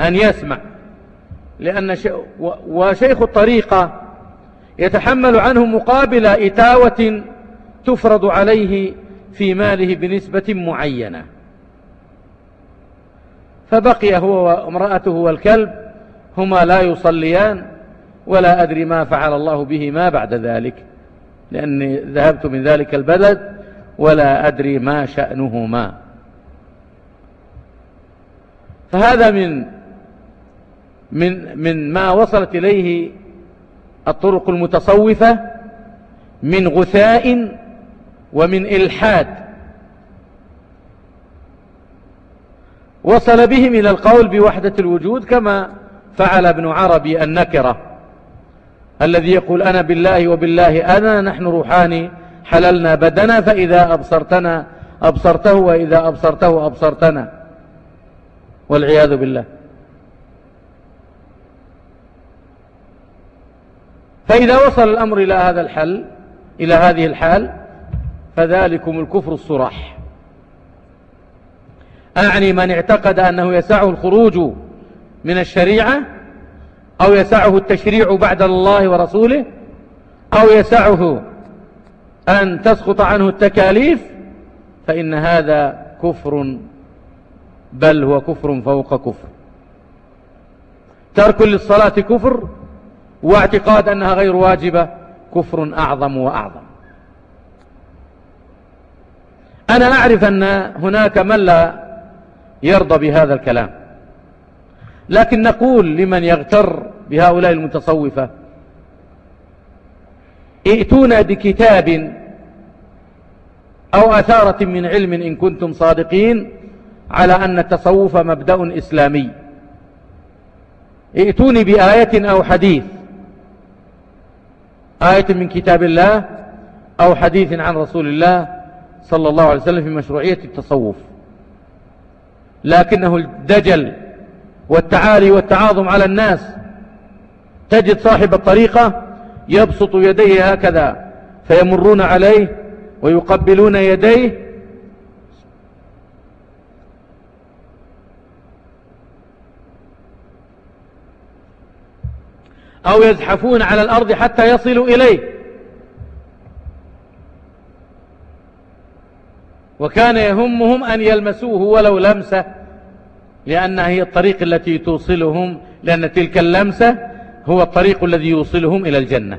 أن يسمع. لأن وشيخ الطريقة يتحمل عنه مقابل إتاوة تفرض عليه في ماله بنسبة معينة. فبقي هو وامرأته والكلب هما لا يصليان ولا أدري ما فعل الله به ما بعد ذلك لأني ذهبت من ذلك البلد ولا أدري ما شأنهما. فهذا من من من ما وصلت إليه الطرق المتصوفة من غثاء ومن إلحاد. وصل بهم إلى القول بوحدة الوجود كما فعل ابن عربي النكرة الذي يقول أنا بالله وبالله أنا نحن روحاني حللنا بدنا فإذا أبصرتنا أبصرته وإذا أبصرته أبصرتنا والعياذ بالله. فإذا وصل الأمر إلى هذا الحل إلى هذه الحال فذلكم الكفر الصراح. أعني من اعتقد أنه يسعه الخروج من الشريعة أو يسعه التشريع بعد الله ورسوله أو يسعه أن تسقط عنه التكاليف فإن هذا كفر بل هو كفر فوق كفر. ترك للصلاة كفر واعتقاد أنها غير واجبة كفر أعظم وأعظم. أنا أعرف أن هناك من لا يرضى بهذا الكلام. لكن نقول لمن يغتر بهؤلاء المتصوفة ائتونا بكتاب أو أثارة من علم إن كنتم صادقين على أن التصوف مبدأ إسلامي. ائتوني بآية أو حديث. آية من كتاب الله أو حديث عن رسول الله صلى الله عليه وسلم في مشروعية التصوف. لكنه الدجل والتعالي والتعاظم على الناس. تجد صاحب الطريقة يبسط يديه هكذا فيمرون عليه ويقبلون يديه. أو يزحفون على الأرض حتى يصلوا إليه. وكان يهمهم أن يلمسوه ولو لمسة لأنها هي الطريق التي توصلهم لأن تلك اللمسة هو الطريق الذي يوصلهم إلى الجنة.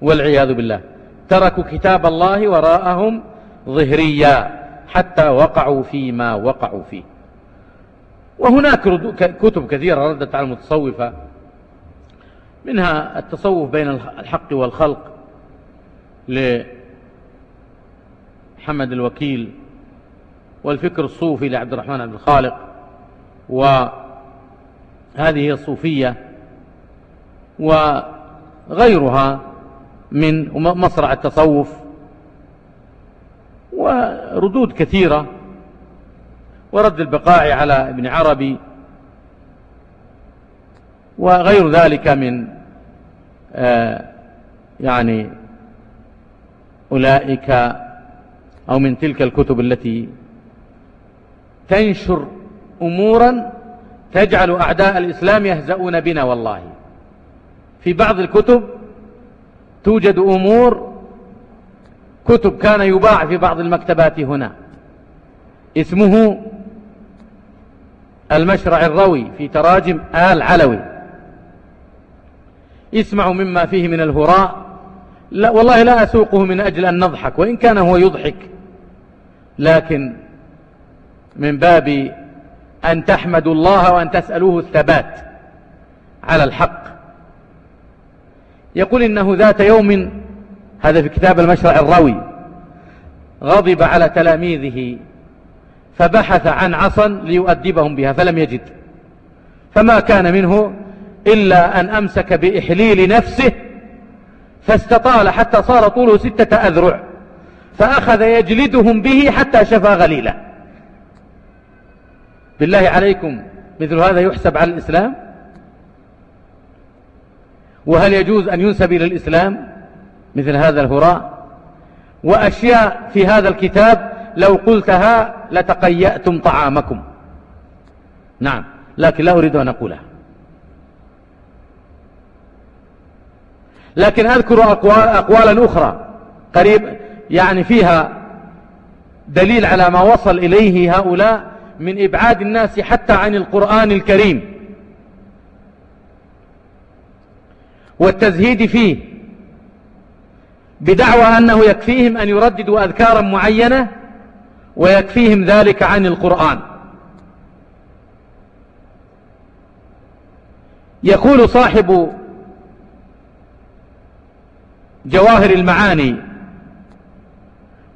والعياذ بالله. تركوا كتاب الله وراءهم ظهريا حتى وقعوا فيما وقعوا فيه. وهناك كتب كثيرة ردت على المتصوفة منها التصوف بين الحق والخلق لحمد الوكيل والفكر الصوفي لعبد الرحمن عبد الخالق وهذه هي الصوفية وغيرها من مصرع التصوف وردود كثيرة ورد البقاع على ابن عربي وغير ذلك من آه، يعني أولئك أو من تلك الكتب التي تنشر أمورا تجعل أعداء الإسلام يهزؤون بنا والله. في بعض الكتب توجد أمور كتب كان يباع في بعض المكتبات هنا. اسمه المشرع الروي في تراجم آل علوي. اسمعوا مما فيه من الهراء. لا والله لا أسوقه من أجل أن نضحك وإن كان هو يضحك لكن من باب أن تحمدوا الله وأن تسألوه الثبات على الحق. يقول إنه ذات يوم هذا في كتاب المشرع الروي غضب على تلاميذه فبحث عن عصا ليؤدبهم بها فلم يجد. فما كان منه إلا أن أمسك بإحليل نفسه فاستطال حتى صار طوله ستة أذرع. فأخذ يجلدهم به حتى شفى غليلا. بالله عليكم مثل هذا يحسب على الإسلام؟ وهل يجوز أن ينسب إلى الإسلام مثل هذا الهراء؟ وأشياء في هذا الكتاب لو قلتها لتقيأتم طعامكم. نعم لكن لا أريد أن أقولها. لكن أذكر أقوالا أخرى. قريب يعني فيها دليل على ما وصل إليه هؤلاء من إبعاد الناس حتى عن القرآن الكريم. والتزهيد فيه بدعوى أنه يكفيهم أن يرددوا أذكارا معينة ويكفيهم ذلك عن القرآن. يقول صاحب جواهر المعاني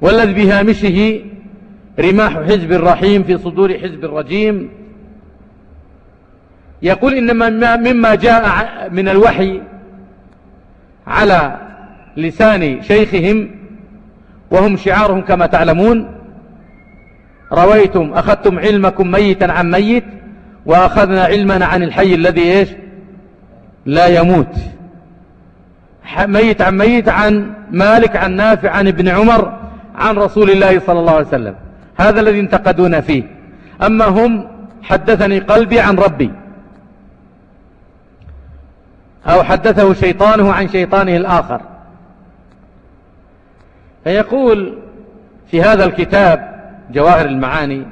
والذي بهامشه رماح حزب الرحيم في صدور حزب الرجيم. يقول إنما مما جاء من الوحي على لسان شيخهم وهم شعارهم كما تعلمون. رويتم أخذتم علمكم ميتا عن ميت وأخذنا علمنا عن الحي الذي إيش؟ لا يموت. ميت عن ميت عن مالك عن نافع عن ابن عمر عن رسول الله صلى الله عليه وسلم. هذا الذي انتقدون فيه. أما هم حدثني قلبي عن ربي. أو حدثه شيطانه عن شيطانه الآخر. فيقول في هذا الكتاب جواهر المعاني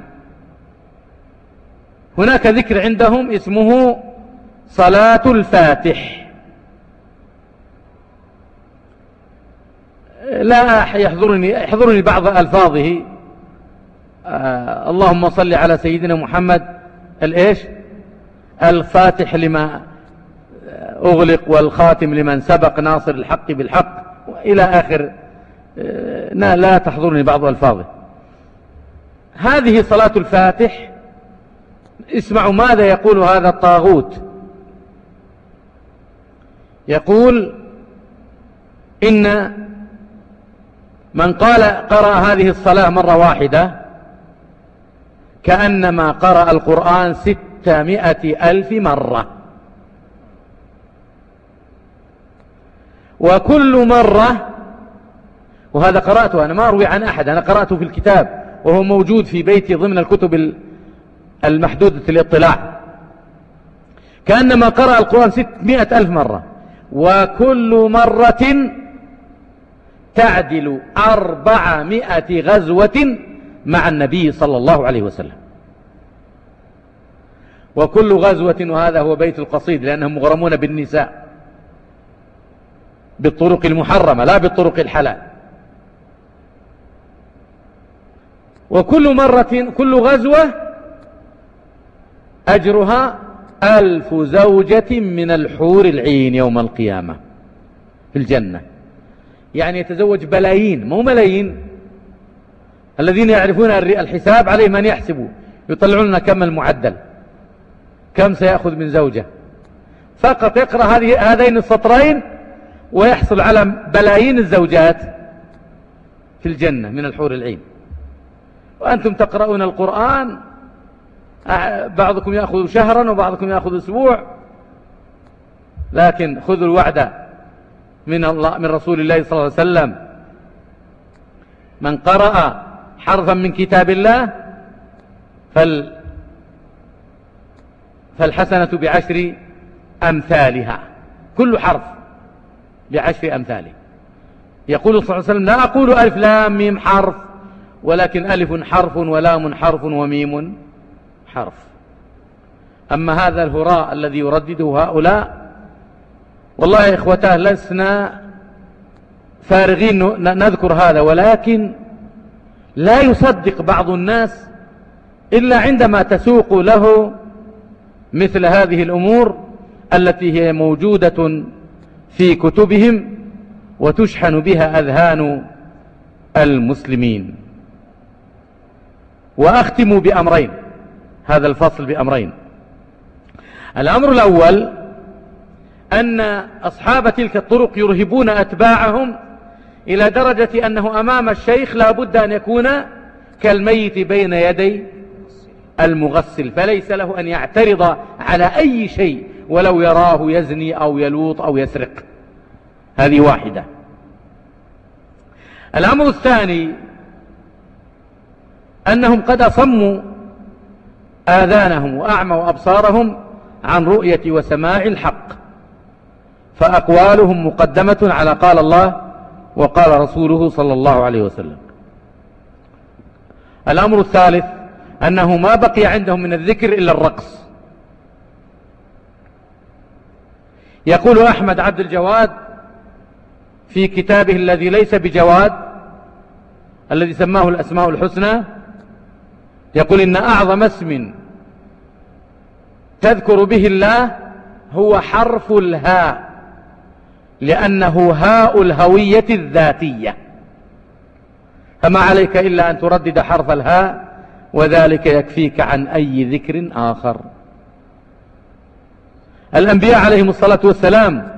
هناك ذكر عندهم اسمه صلاة الفاتح. لا يحضرني يحضرني بعض ألفاظه. آه اللهم صل على سيدنا محمد. الإيش؟ الفاتح لما أغلق والخاتم لمن سبق ناصر الحق بالحق إلى آخر. آه لا تحضرني بعض ألفاظه. هذه صلاة الفاتح. اسمعوا ماذا يقول هذا الطاغوت. يقول إن من قال قرأ هذه الصلاة مرة واحدة كأنما قرأ القرآن ستمائة ألف مرة. وكل مرة وهذا قرأته أنا ما أروي عن أحد أنا قرأته في الكتاب وهو موجود في بيتي ضمن الكتب المحدودة الاطلاع كأنما قرأ القرآن ستمائة ألف مرة. وكل مرة تعدل أربعمائة غزوة مع النبي صلى الله عليه وسلم. وكل غزوة وهذا هو بيت القصيد لأنهم مغرمون بالنساء بالطرق المحرمة لا بالطرق الحلال. وكل مرة كل غزوة أجرها ألف زوجة من الحور العين يوم القيامة في الجنة. يعني يتزوج بلايين مو ملايين. الذين يعرفون الحساب عليهم أن يحسبوا. يطلعون لنا كم المعدل. كم سيأخذ من زوجة. فقط يقرأ هذه هذين السطرين ويحصل على بلايين الزوجات في الجنة من الحور العين. وأنتم تقرؤون القرآن بعضكم يأخذ شهرا وبعضكم يأخذ أسبوع. لكن خذوا الوعد من الله من رسول الله صلى الله عليه وسلم. من قرأ حرفا من كتاب الله فال فالحسنة بعشر أمثالها. كل حرف بعشر أمثاله يقول صلى الله عليه وسلم لا أقول ألف لام ميم حرف ولكن ألف حرف ولام حرف وميم حرف. أما هذا الهراء الذي يردده هؤلاء والله يا إخوتاه لسنا فارغين نذكر هذا ولكن لا يصدق بعض الناس إلا عندما تسوق له مثل هذه الأمور التي هي موجودة في كتبهم وتشحن بها أذهان المسلمين. وأختم بأمرين هذا الفصل بأمرين. الأمر الأول أن أصحاب تلك الطرق يرهبون أتباعهم إلى درجة أنه أمام الشيخ لا بد أن يكون كالميت بين يدي المغسل فليس له أن يعترض على أي شيء ولو يراه يزني أو يلوط أو يسرق. هذه واحدة. الأمر الثاني أنهم قد أصموا آذانهم وأعموا أبصارهم عن رؤية وسماع الحق. فأقوالهم مقدمة على قال الله وقال رسوله صلى الله عليه وسلم. الأمر الثالث أنه ما بقي عندهم من الذكر إلا الرقص. يقول أحمد عبد الجواد في كتابه الذي ليس بجواد الذي سماه الأسماء الحسنى يقول إن أعظم اسم تذكر به الله هو حرف الهاء. لأنه هاء الهوية الذاتية. فما عليك إلا أن تردد حرف الهاء وذلك يكفيك عن أي ذكر آخر. الأنبياء عليهم الصلاة والسلام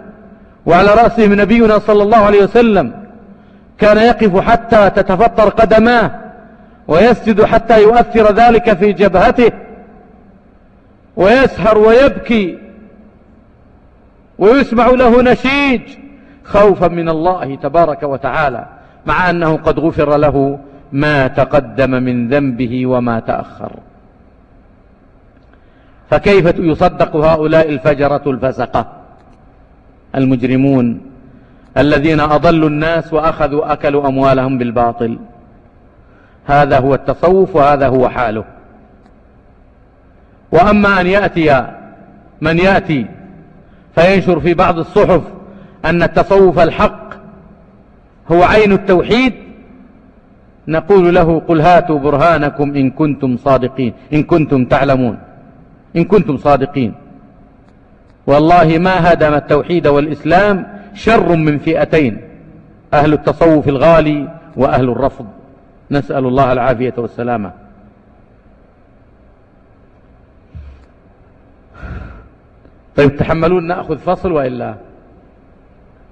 وعلى رأسهم نبينا صلى الله عليه وسلم كان يقف حتى تتفطر قدماه ويسجد حتى يؤثر ذلك في جبهته ويسهر ويبكي ويسمع له نشيج خوفا من الله تبارك وتعالى مع أنه قد غفر له ما تقدم من ذنبه وما تأخر. فكيف يصدق هؤلاء الفجرة الفسقة؟ المجرمون الذين أضلوا الناس وأخذوا أكلوا أموالهم بالباطل. هذا هو التصوف وهذا هو حاله. وأما أن يأتي من يأتي فينشر في بعض الصحف أن التصوف الحق هو عين التوحيد. نقول له قل هاتوا برهانكم إن كنتم صادقين إن كنتم تعلمون إن كنتم صادقين. والله ما هدم التوحيد والإسلام شر من فئتين أهل التصوف الغالي وأهل الرفض. نسأل الله العافية والسلامة. طيب تحملون نأخذ فصل وإلا؟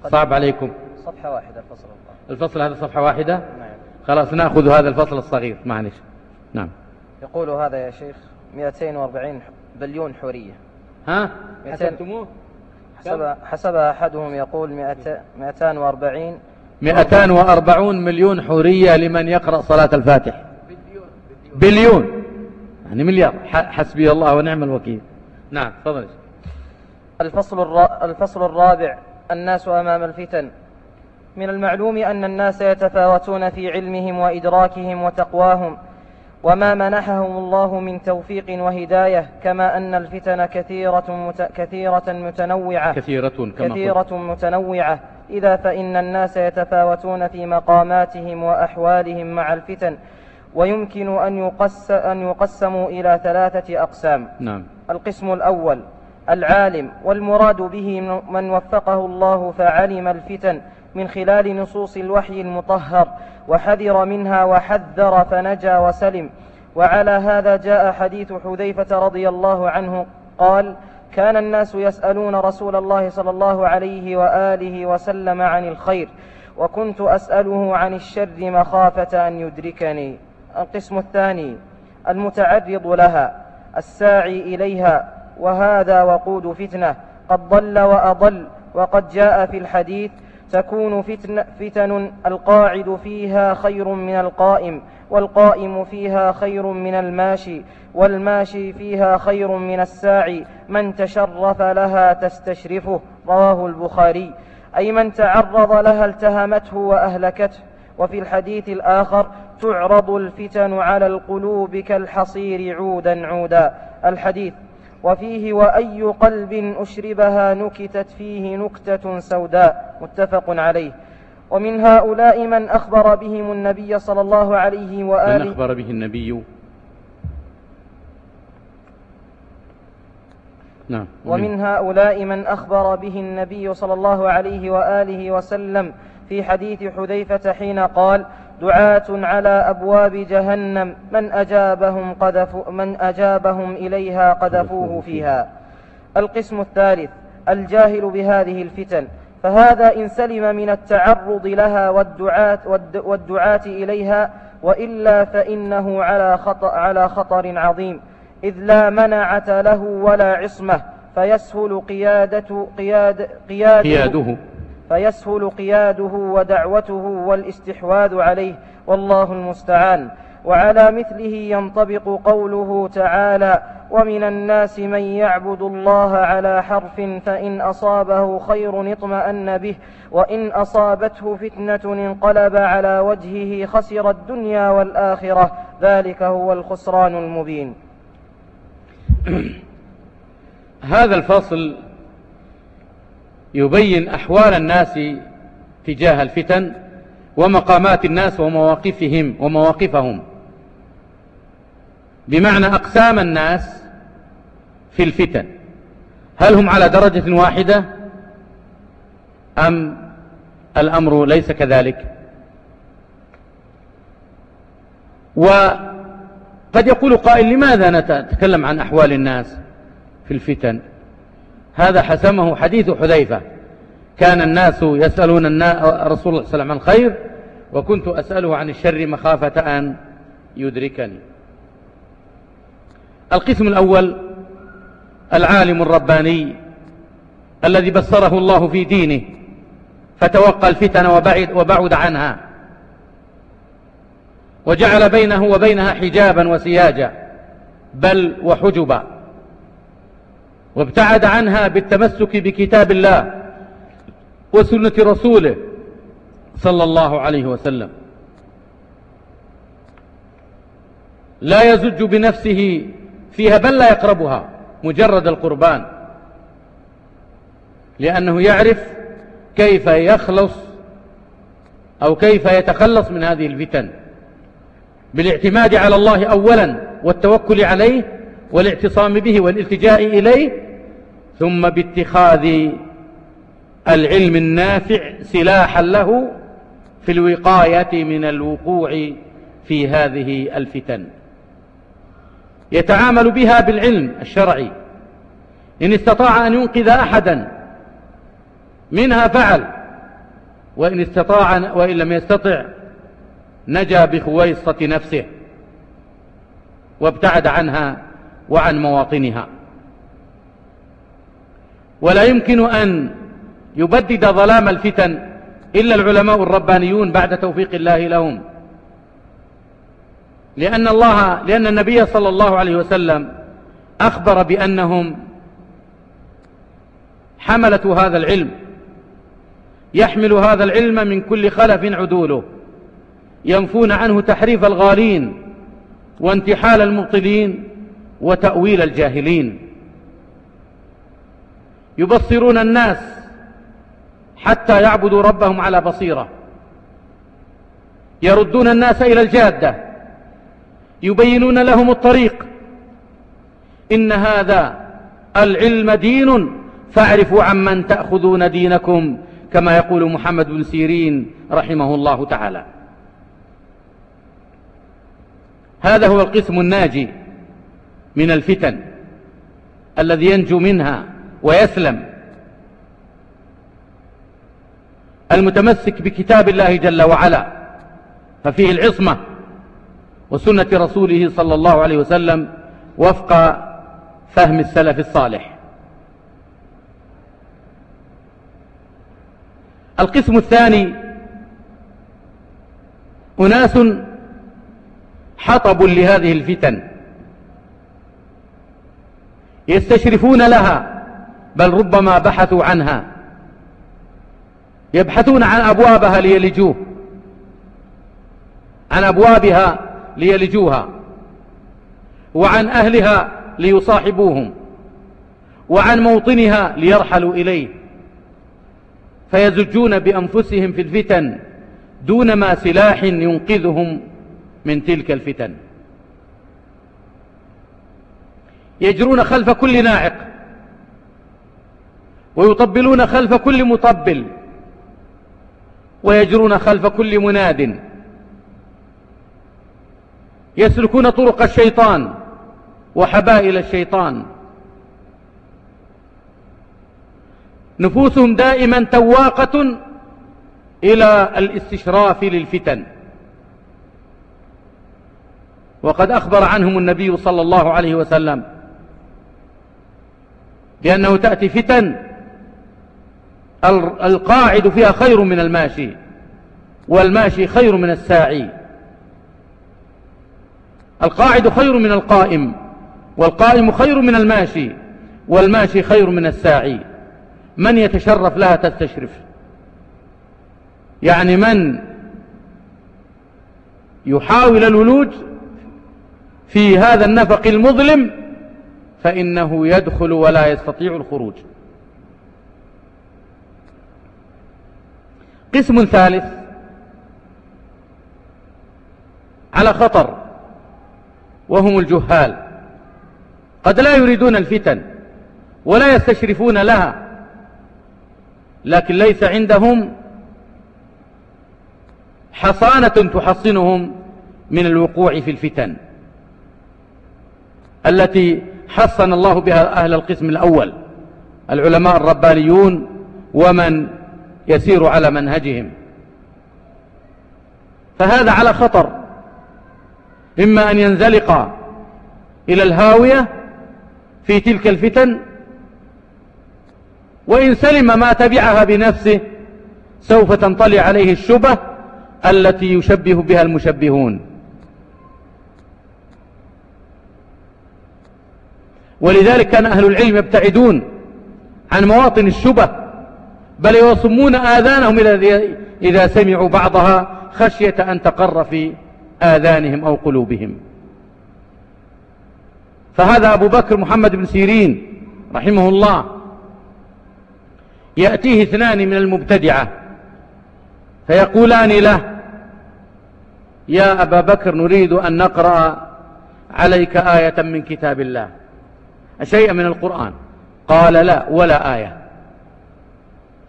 صعب عليكم. صفحة واحدة الفصل الفصل هذا صفحة واحدة؟ نعم. خلاص نأخذ هذا الفصل الصغير معلش. نعم. يقول هذا يا شيخ 240 بليون حورية. ها؟ حسبتموه؟ حسب, حسب أحدهم يقول 240 240 مليون حورية لمن يقرأ صلاة الفاتح. بليون. بليون. يعني مليار. حسبي الله ونعم الوكيل. نعم تفضل الفصل, الفصل الرابع الناس أمام الفتن. من المعلوم أن الناس يتفاوتون في علمهم وإدراكهم وتقواهم وما منحهم الله من توفيق وهداية كما أن الفتن كثيرة, مت... كثيرة متنوعة. كثيرة, كما كثيرة متنوعة. إذا فإن الناس يتفاوتون في مقاماتهم وأحوالهم مع الفتن ويمكن أن, يقس أن يقسموا إلى ثلاثة أقسام. نعم. القسم الأول العالم والمراد به من وفقه الله فعلم الفتن من خلال نصوص الوحي المطهر وحذر منها وحذر فنجا وسلم. وعلى هذا جاء حديث حذيفة رضي الله عنه قال كان الناس يسألون رسول الله صلى الله عليه وآله وسلم عن الخير وكنت أسأله عن الشر مخافة أن يدركني. القسم الثاني المتعرض لها الساعي إليها وهذا وقود فتنة. قد ضل وأضل وقد جاء في الحديث تكون فتن, فتن القاعد فيها خير من القائم والقائم فيها خير من الماشي والماشي فيها خير من الساعي. من تشرف لها تستشرفه. رواه البخاري. أي من تعرض لها التهمته وأهلكته. وفي الحديث الآخر تعرض الفتن على القلوب كالحصير عودا عودا. الحديث وفيه وأي قلب أشربها نكتت فيه نكتة سوداء متفق عليه. ومن هؤلاء من أخبر بهم النبي صلى الله عليه وآله من أخبر به النبي؟ نعم ومن هؤلاء من أخبر به النبي صلى الله عليه وآله وسلم في حديث حذيفة حين قال دعاة على أبواب جهنم. من أجابهم, قذف من أجابهم إليها قذفوه فيها. القسم الثالث الجاهل بهذه الفتن. فهذا إن سلم من التعرض لها والدعاة, والدعاة إليها وإلا فإنه على خطر, على خطر عظيم. إذ لا منعة له ولا عصمة. فيسهل قيادة قياد قياده, قياده. فيسهل قياده ودعوته والاستحواذ عليه والله المستعان. وعلى مثله ينطبق قوله تعالى ومن الناس من يعبد الله على حرف فإن أصابه خير اطمأن به وإن أصابته فتنة انقلب على وجهه خسر الدنيا والآخرة. ذلك هو الخسران المبين. هذا الفصل يبين أحوال الناس تجاه الفتن ومقامات الناس ومواقفهم ومواقفهم. بمعنى أقسام الناس في الفتن. هل هم على درجة واحدة أم الأمر ليس كذلك؟ وقد يقول قائل لماذا نتكلم عن أحوال الناس في الفتن؟ هذا حسمه حديث حذيفة. كان الناس يسألون الرسول صلى الله عليه وسلم عن الخير وكنت أسأله عن الشر مخافة أن يدركني. القسم الأول العالم الرباني الذي بصره الله في دينه فتوقى الفتن وبعد, وبعد عنها. وجعل بينه وبينها حجابا وسياجا بل وحجبا. وابتعد عنها بالتمسك بكتاب الله وسنة رسوله صلى الله عليه وسلم. لا يزج بنفسه فيها بل لا يقربها مجرد القربان لأنه يعرف كيف يخلص أو كيف يتخلص من هذه الفتن. بالاعتماد على الله أولا والتوكل عليه والاعتصام به والالتجاء إليه ثم باتخاذ العلم النافع سلاحا له في الوقاية من الوقوع في هذه الفتن. يتعامل بها بالعلم الشرعي. إن استطاع أن ينقذ أحدا منها فعل وإن استطاع وإن لم يستطع نجا بخويصة نفسه وابتعد عنها وعن مواطنها. ولا يمكن أن يبدد ظلام الفتن إلا العلماء الربانيون بعد توفيق الله لهم. لأن الله لأن النبي صلى الله عليه وسلم أخبر بأنهم حملة هذا العلم يحمل هذا العلم من كل خلف عدوله ينفون عنه تحريف الغالين وانتحال المبطلين وتأويل الجاهلين. يبصرون الناس حتى يعبدوا ربهم على بصيرة. يردون الناس إلى الجادة. يبينون لهم الطريق. إن هذا العلم دين فاعرفوا عمن تأخذون دينكم كما يقول محمد بن سيرين رحمه الله تعالى. هذا هو القسم الناجي من الفتن الذي ينجو منها ويسلم. المتمسك بكتاب الله جل وعلا ففيه العصمة وسنة رسوله صلى الله عليه وسلم وفق فهم السلف الصالح. القسم الثاني أناس حطب لهذه الفتن يستشرفون لها بل ربما بحثوا عنها. يبحثون عن أبوابها ليلجوه. عن أبوابها ليلجوها. وعن أهلها ليصاحبوهم. وعن موطنها ليرحلوا إليه. فيزجون بأنفسهم في الفتن دون ما سلاح ينقذهم من تلك الفتن. يجرون خلف كل ناعق. ويطبلون خلف كل مطبل ويجرون خلف كل مناد يسلكون طرق الشيطان وحبائل الشيطان نفوسهم دائما تواقة إلى الاستشراف للفتن وقد أخبر عنهم النبي صلى الله عليه وسلم بأنه تأتي فتن القاعد فيها خير من الماشي والماشي خير من الساعي. القاعد خير من القائم والقائم خير من الماشي والماشي خير من الساعي. من يتشرف لها تستشرف؟ يعني من يحاول الولوج في هذا النفق المظلم فإنه يدخل ولا يستطيع الخروج. قسم ثالث. على خطر. وهم الجهال. قد لا يريدون الفتن ولا يستشرفون لها. لكن ليس عندهم حصانة تحصنهم من الوقوع في الفتن. التي حصن الله بها أهل القسم الأول. العلماء الربانيون ومن يسير على منهجهم. فهذا على خطر. إما أن ينزلق إلى الهاوية في تلك الفتن وإن سلم ما تبعها بنفسه سوف تنطلي عليه الشبه التي يشبه بها المشبهون. ولذلك كان أهل العلم يبتعدون عن مواطن الشبه بل يصمون آذانهم إذا سمعوا بعضها خشية أن تقر في آذانهم أو قلوبهم. فهذا أبو بكر محمد بن سيرين رحمه الله يأتيه اثنان من المبتدعة فيقولان له يا أبا بكر نريد أن نقرأ عليك آية من كتاب الله. شيئا من القرآن؟ قال لا ولا آية.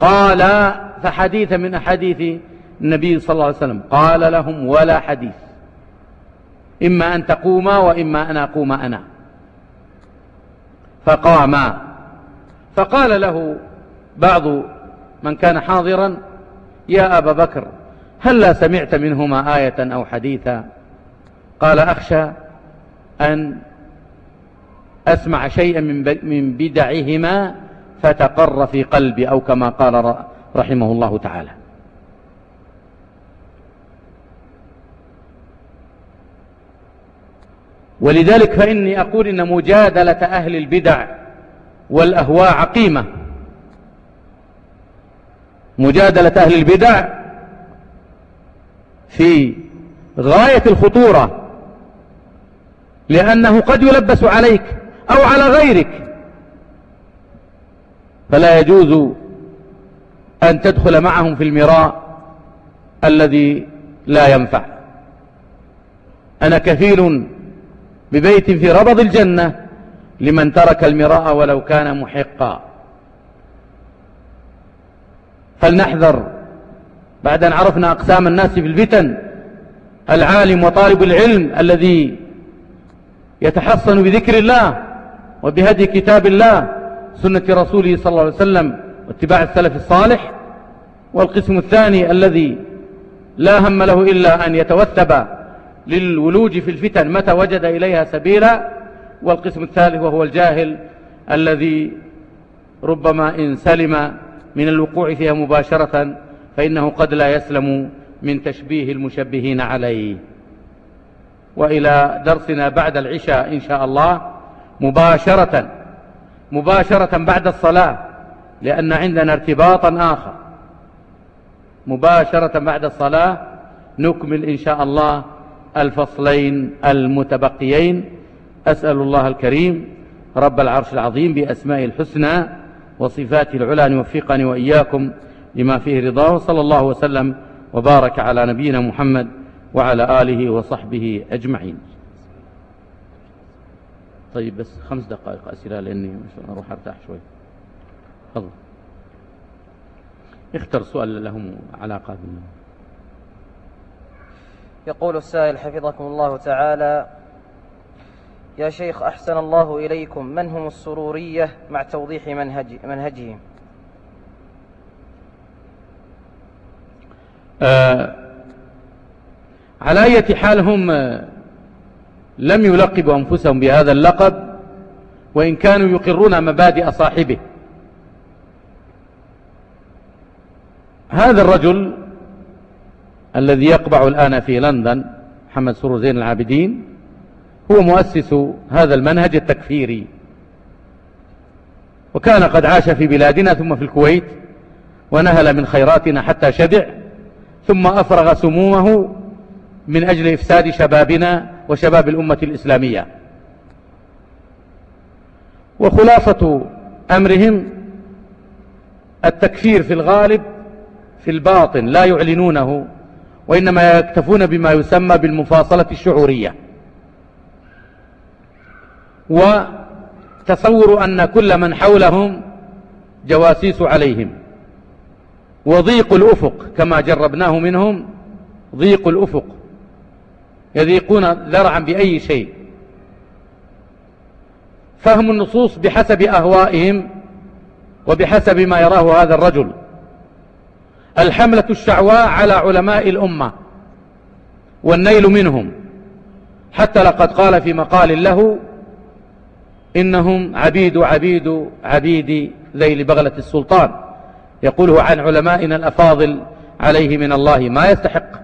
قال فحديث من أحاديث النبي صلى الله عليه وسلم قال لهم ولا حديث. إما أن تقوما وإما أن أقوم أنا. فقاما فقال له بعض من كان حاضرا يا أبا بكر هل لا سمعت منهما آية أو حديثا؟ قال أخشى أن أسمع شيئا من بدعهما فتقر في قلبي أو كما قال رحمه الله تعالى. ولذلك فإني أقول إن مجادلة أهل البدع والأهواء عقيمة. مجادلة أهل البدع في غاية الخطورة لأنه قد يلبس عليك أو على غيرك. فلا يجوز أن تدخل معهم في المراء الذي لا ينفع. أنا كفيل ببيت في ربض الجنة لمن ترك المراء ولو كان محقا. فلنحذر. بعد أن عرفنا أقسام الناس في الفتن العالم وطالب العلم الذي يتحصن بذكر الله وبهدي كتاب الله سنة رسوله صلى الله عليه وسلم واتباع السلف الصالح والقسم الثاني الذي لا هم له إلا أن يتوثب للولوج في الفتن متى وجد إليها سبيلا والقسم الثالث وهو الجاهل الذي ربما إن سلم من الوقوع فيها مباشرة فإنه قد لا يسلم من تشبيه المشبهين عليه. وإلى درسنا بعد العشاء إن شاء الله مباشرة. مباشرة بعد الصلاة لأن عندنا ارتباطا آخر. مباشرة بعد الصلاة نكمل إن شاء الله الفصلين المتبقيين. أسأل الله الكريم رب العرش العظيم بأسماء الحسنى وصفاته العلى أن يوفقني وإياكم لما فيه رضاه. صلى الله وسلم وبارك على نبينا محمد وعلى آله وصحبه أجمعين. طيب بس خمس دقائق أسئلة لأني أروح أرتاح شوي. تفضل. اختر سؤال لهم علاقة بالله يقول السائل حفظكم الله تعالى يا شيخ أحسن الله إليكم من هم السرورية مع توضيح منهج منهجهم؟ آه على أي حال هم لم يلقبوا أنفسهم بهذا اللقب وإن كانوا يقرون مبادئ صاحبه. هذا الرجل الذي يقبع الآن في لندن محمد سرور زين العابدين هو مؤسس هذا المنهج التكفيري. وكان قد عاش في بلادنا ثم في الكويت ونهل من خيراتنا حتى شبع ثم أفرغ سمومه من أجل إفساد شبابنا وشباب الأمة الإسلامية. وخلاصة أمرهم التكفير في الغالب في الباطن لا يعلنونه وإنما يكتفون بما يسمى بالمفاصلة الشعورية. وتصور أن كل من حولهم جواسيس عليهم. وضيق الأفق كما جربناه منهم ضيق الأفق. يذيقون ذرعا بأي شيء. فهم النصوص بحسب أهوائهم وبحسب ما يراه هذا الرجل. الحملة الشعواء على علماء الأمة والنيل منهم. حتى لقد قال في مقال له إنهم عبيد عبيد عبيد ذيل بغلة السلطان. يقوله عن علمائنا الأفاضل عليه من الله ما يستحق.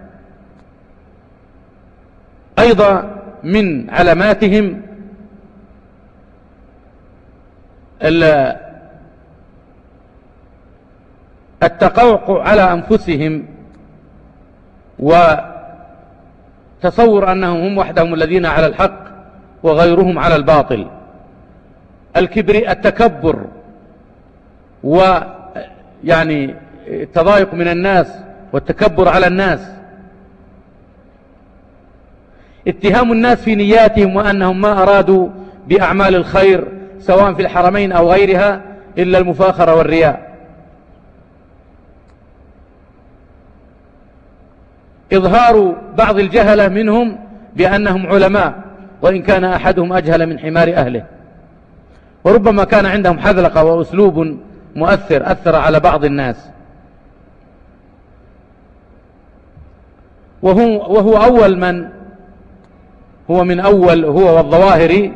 أيضا من علاماتهم التقوقع على أنفسهم وتصور أنهم هم وحدهم الذين على الحق وغيرهم على الباطل. الكبر التكبر ويعني التضايق من الناس والتكبر على الناس. اتهام الناس في نياتهم وأنهم ما أرادوا بأعمال الخير سواء في الحرمين أو غيرها إلا المفاخرة والرياء. إظهار بعض الجهلة منهم بأنهم علماء وإن كان أحدهم أجهل من حمار أهله. وربما كان عندهم حذلقة وأسلوب مؤثر أثر على بعض الناس. وهو, وهو أول من هو من أول هو والظواهري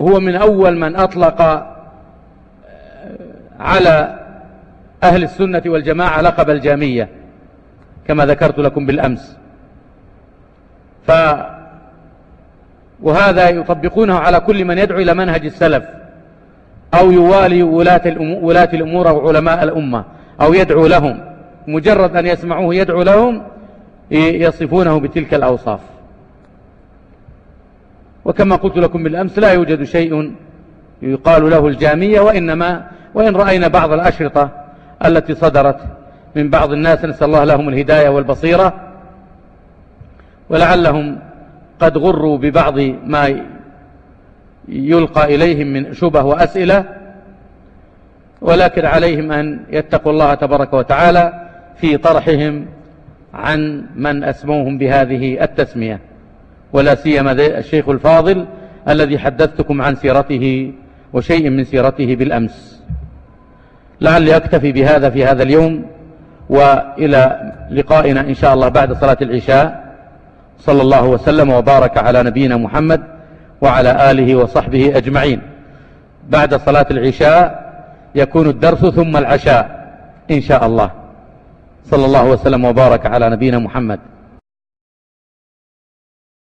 هو من أول من أطلق على أهل السنة والجماعة لقب الجامية كما ذكرت لكم بالأمس. ف وهذا يطبقونه على كل من يدعو إلى منهج السلف أو يوالي ولاة الأمور أو علماء الأمة أو يدعو لهم مجرد أن يسمعوه يدعو لهم يصفونه بتلك الأوصاف. وكما قلت لكم بالأمس لا يوجد شيء يقال له الجامية وإنما وإن رأينا بعض الأشرطة التي صدرت من بعض الناس نسأل الله لهم الهداية والبصيرة ولعلهم قد غروا ببعض ما يلقى إليهم من شبه وأسئلة ولكن عليهم أن يتقوا الله تبارك وتعالى في طرحهم عن من أسموهم بهذه التسمية. ولا سيما الشيخ الفاضل الذي حدثتكم عن سيرته وشيء من سيرته بالأمس. لعلي أكتفي بهذا في هذا اليوم وإلى لقائنا إن شاء الله بعد صلاة العشاء. صلى الله وسلم وبارك على نبينا محمد وعلى آله وصحبه أجمعين. بعد صلاة العشاء يكون الدرس ثم العشاء إن شاء الله. صلى الله وسلم وبارك على نبينا محمد.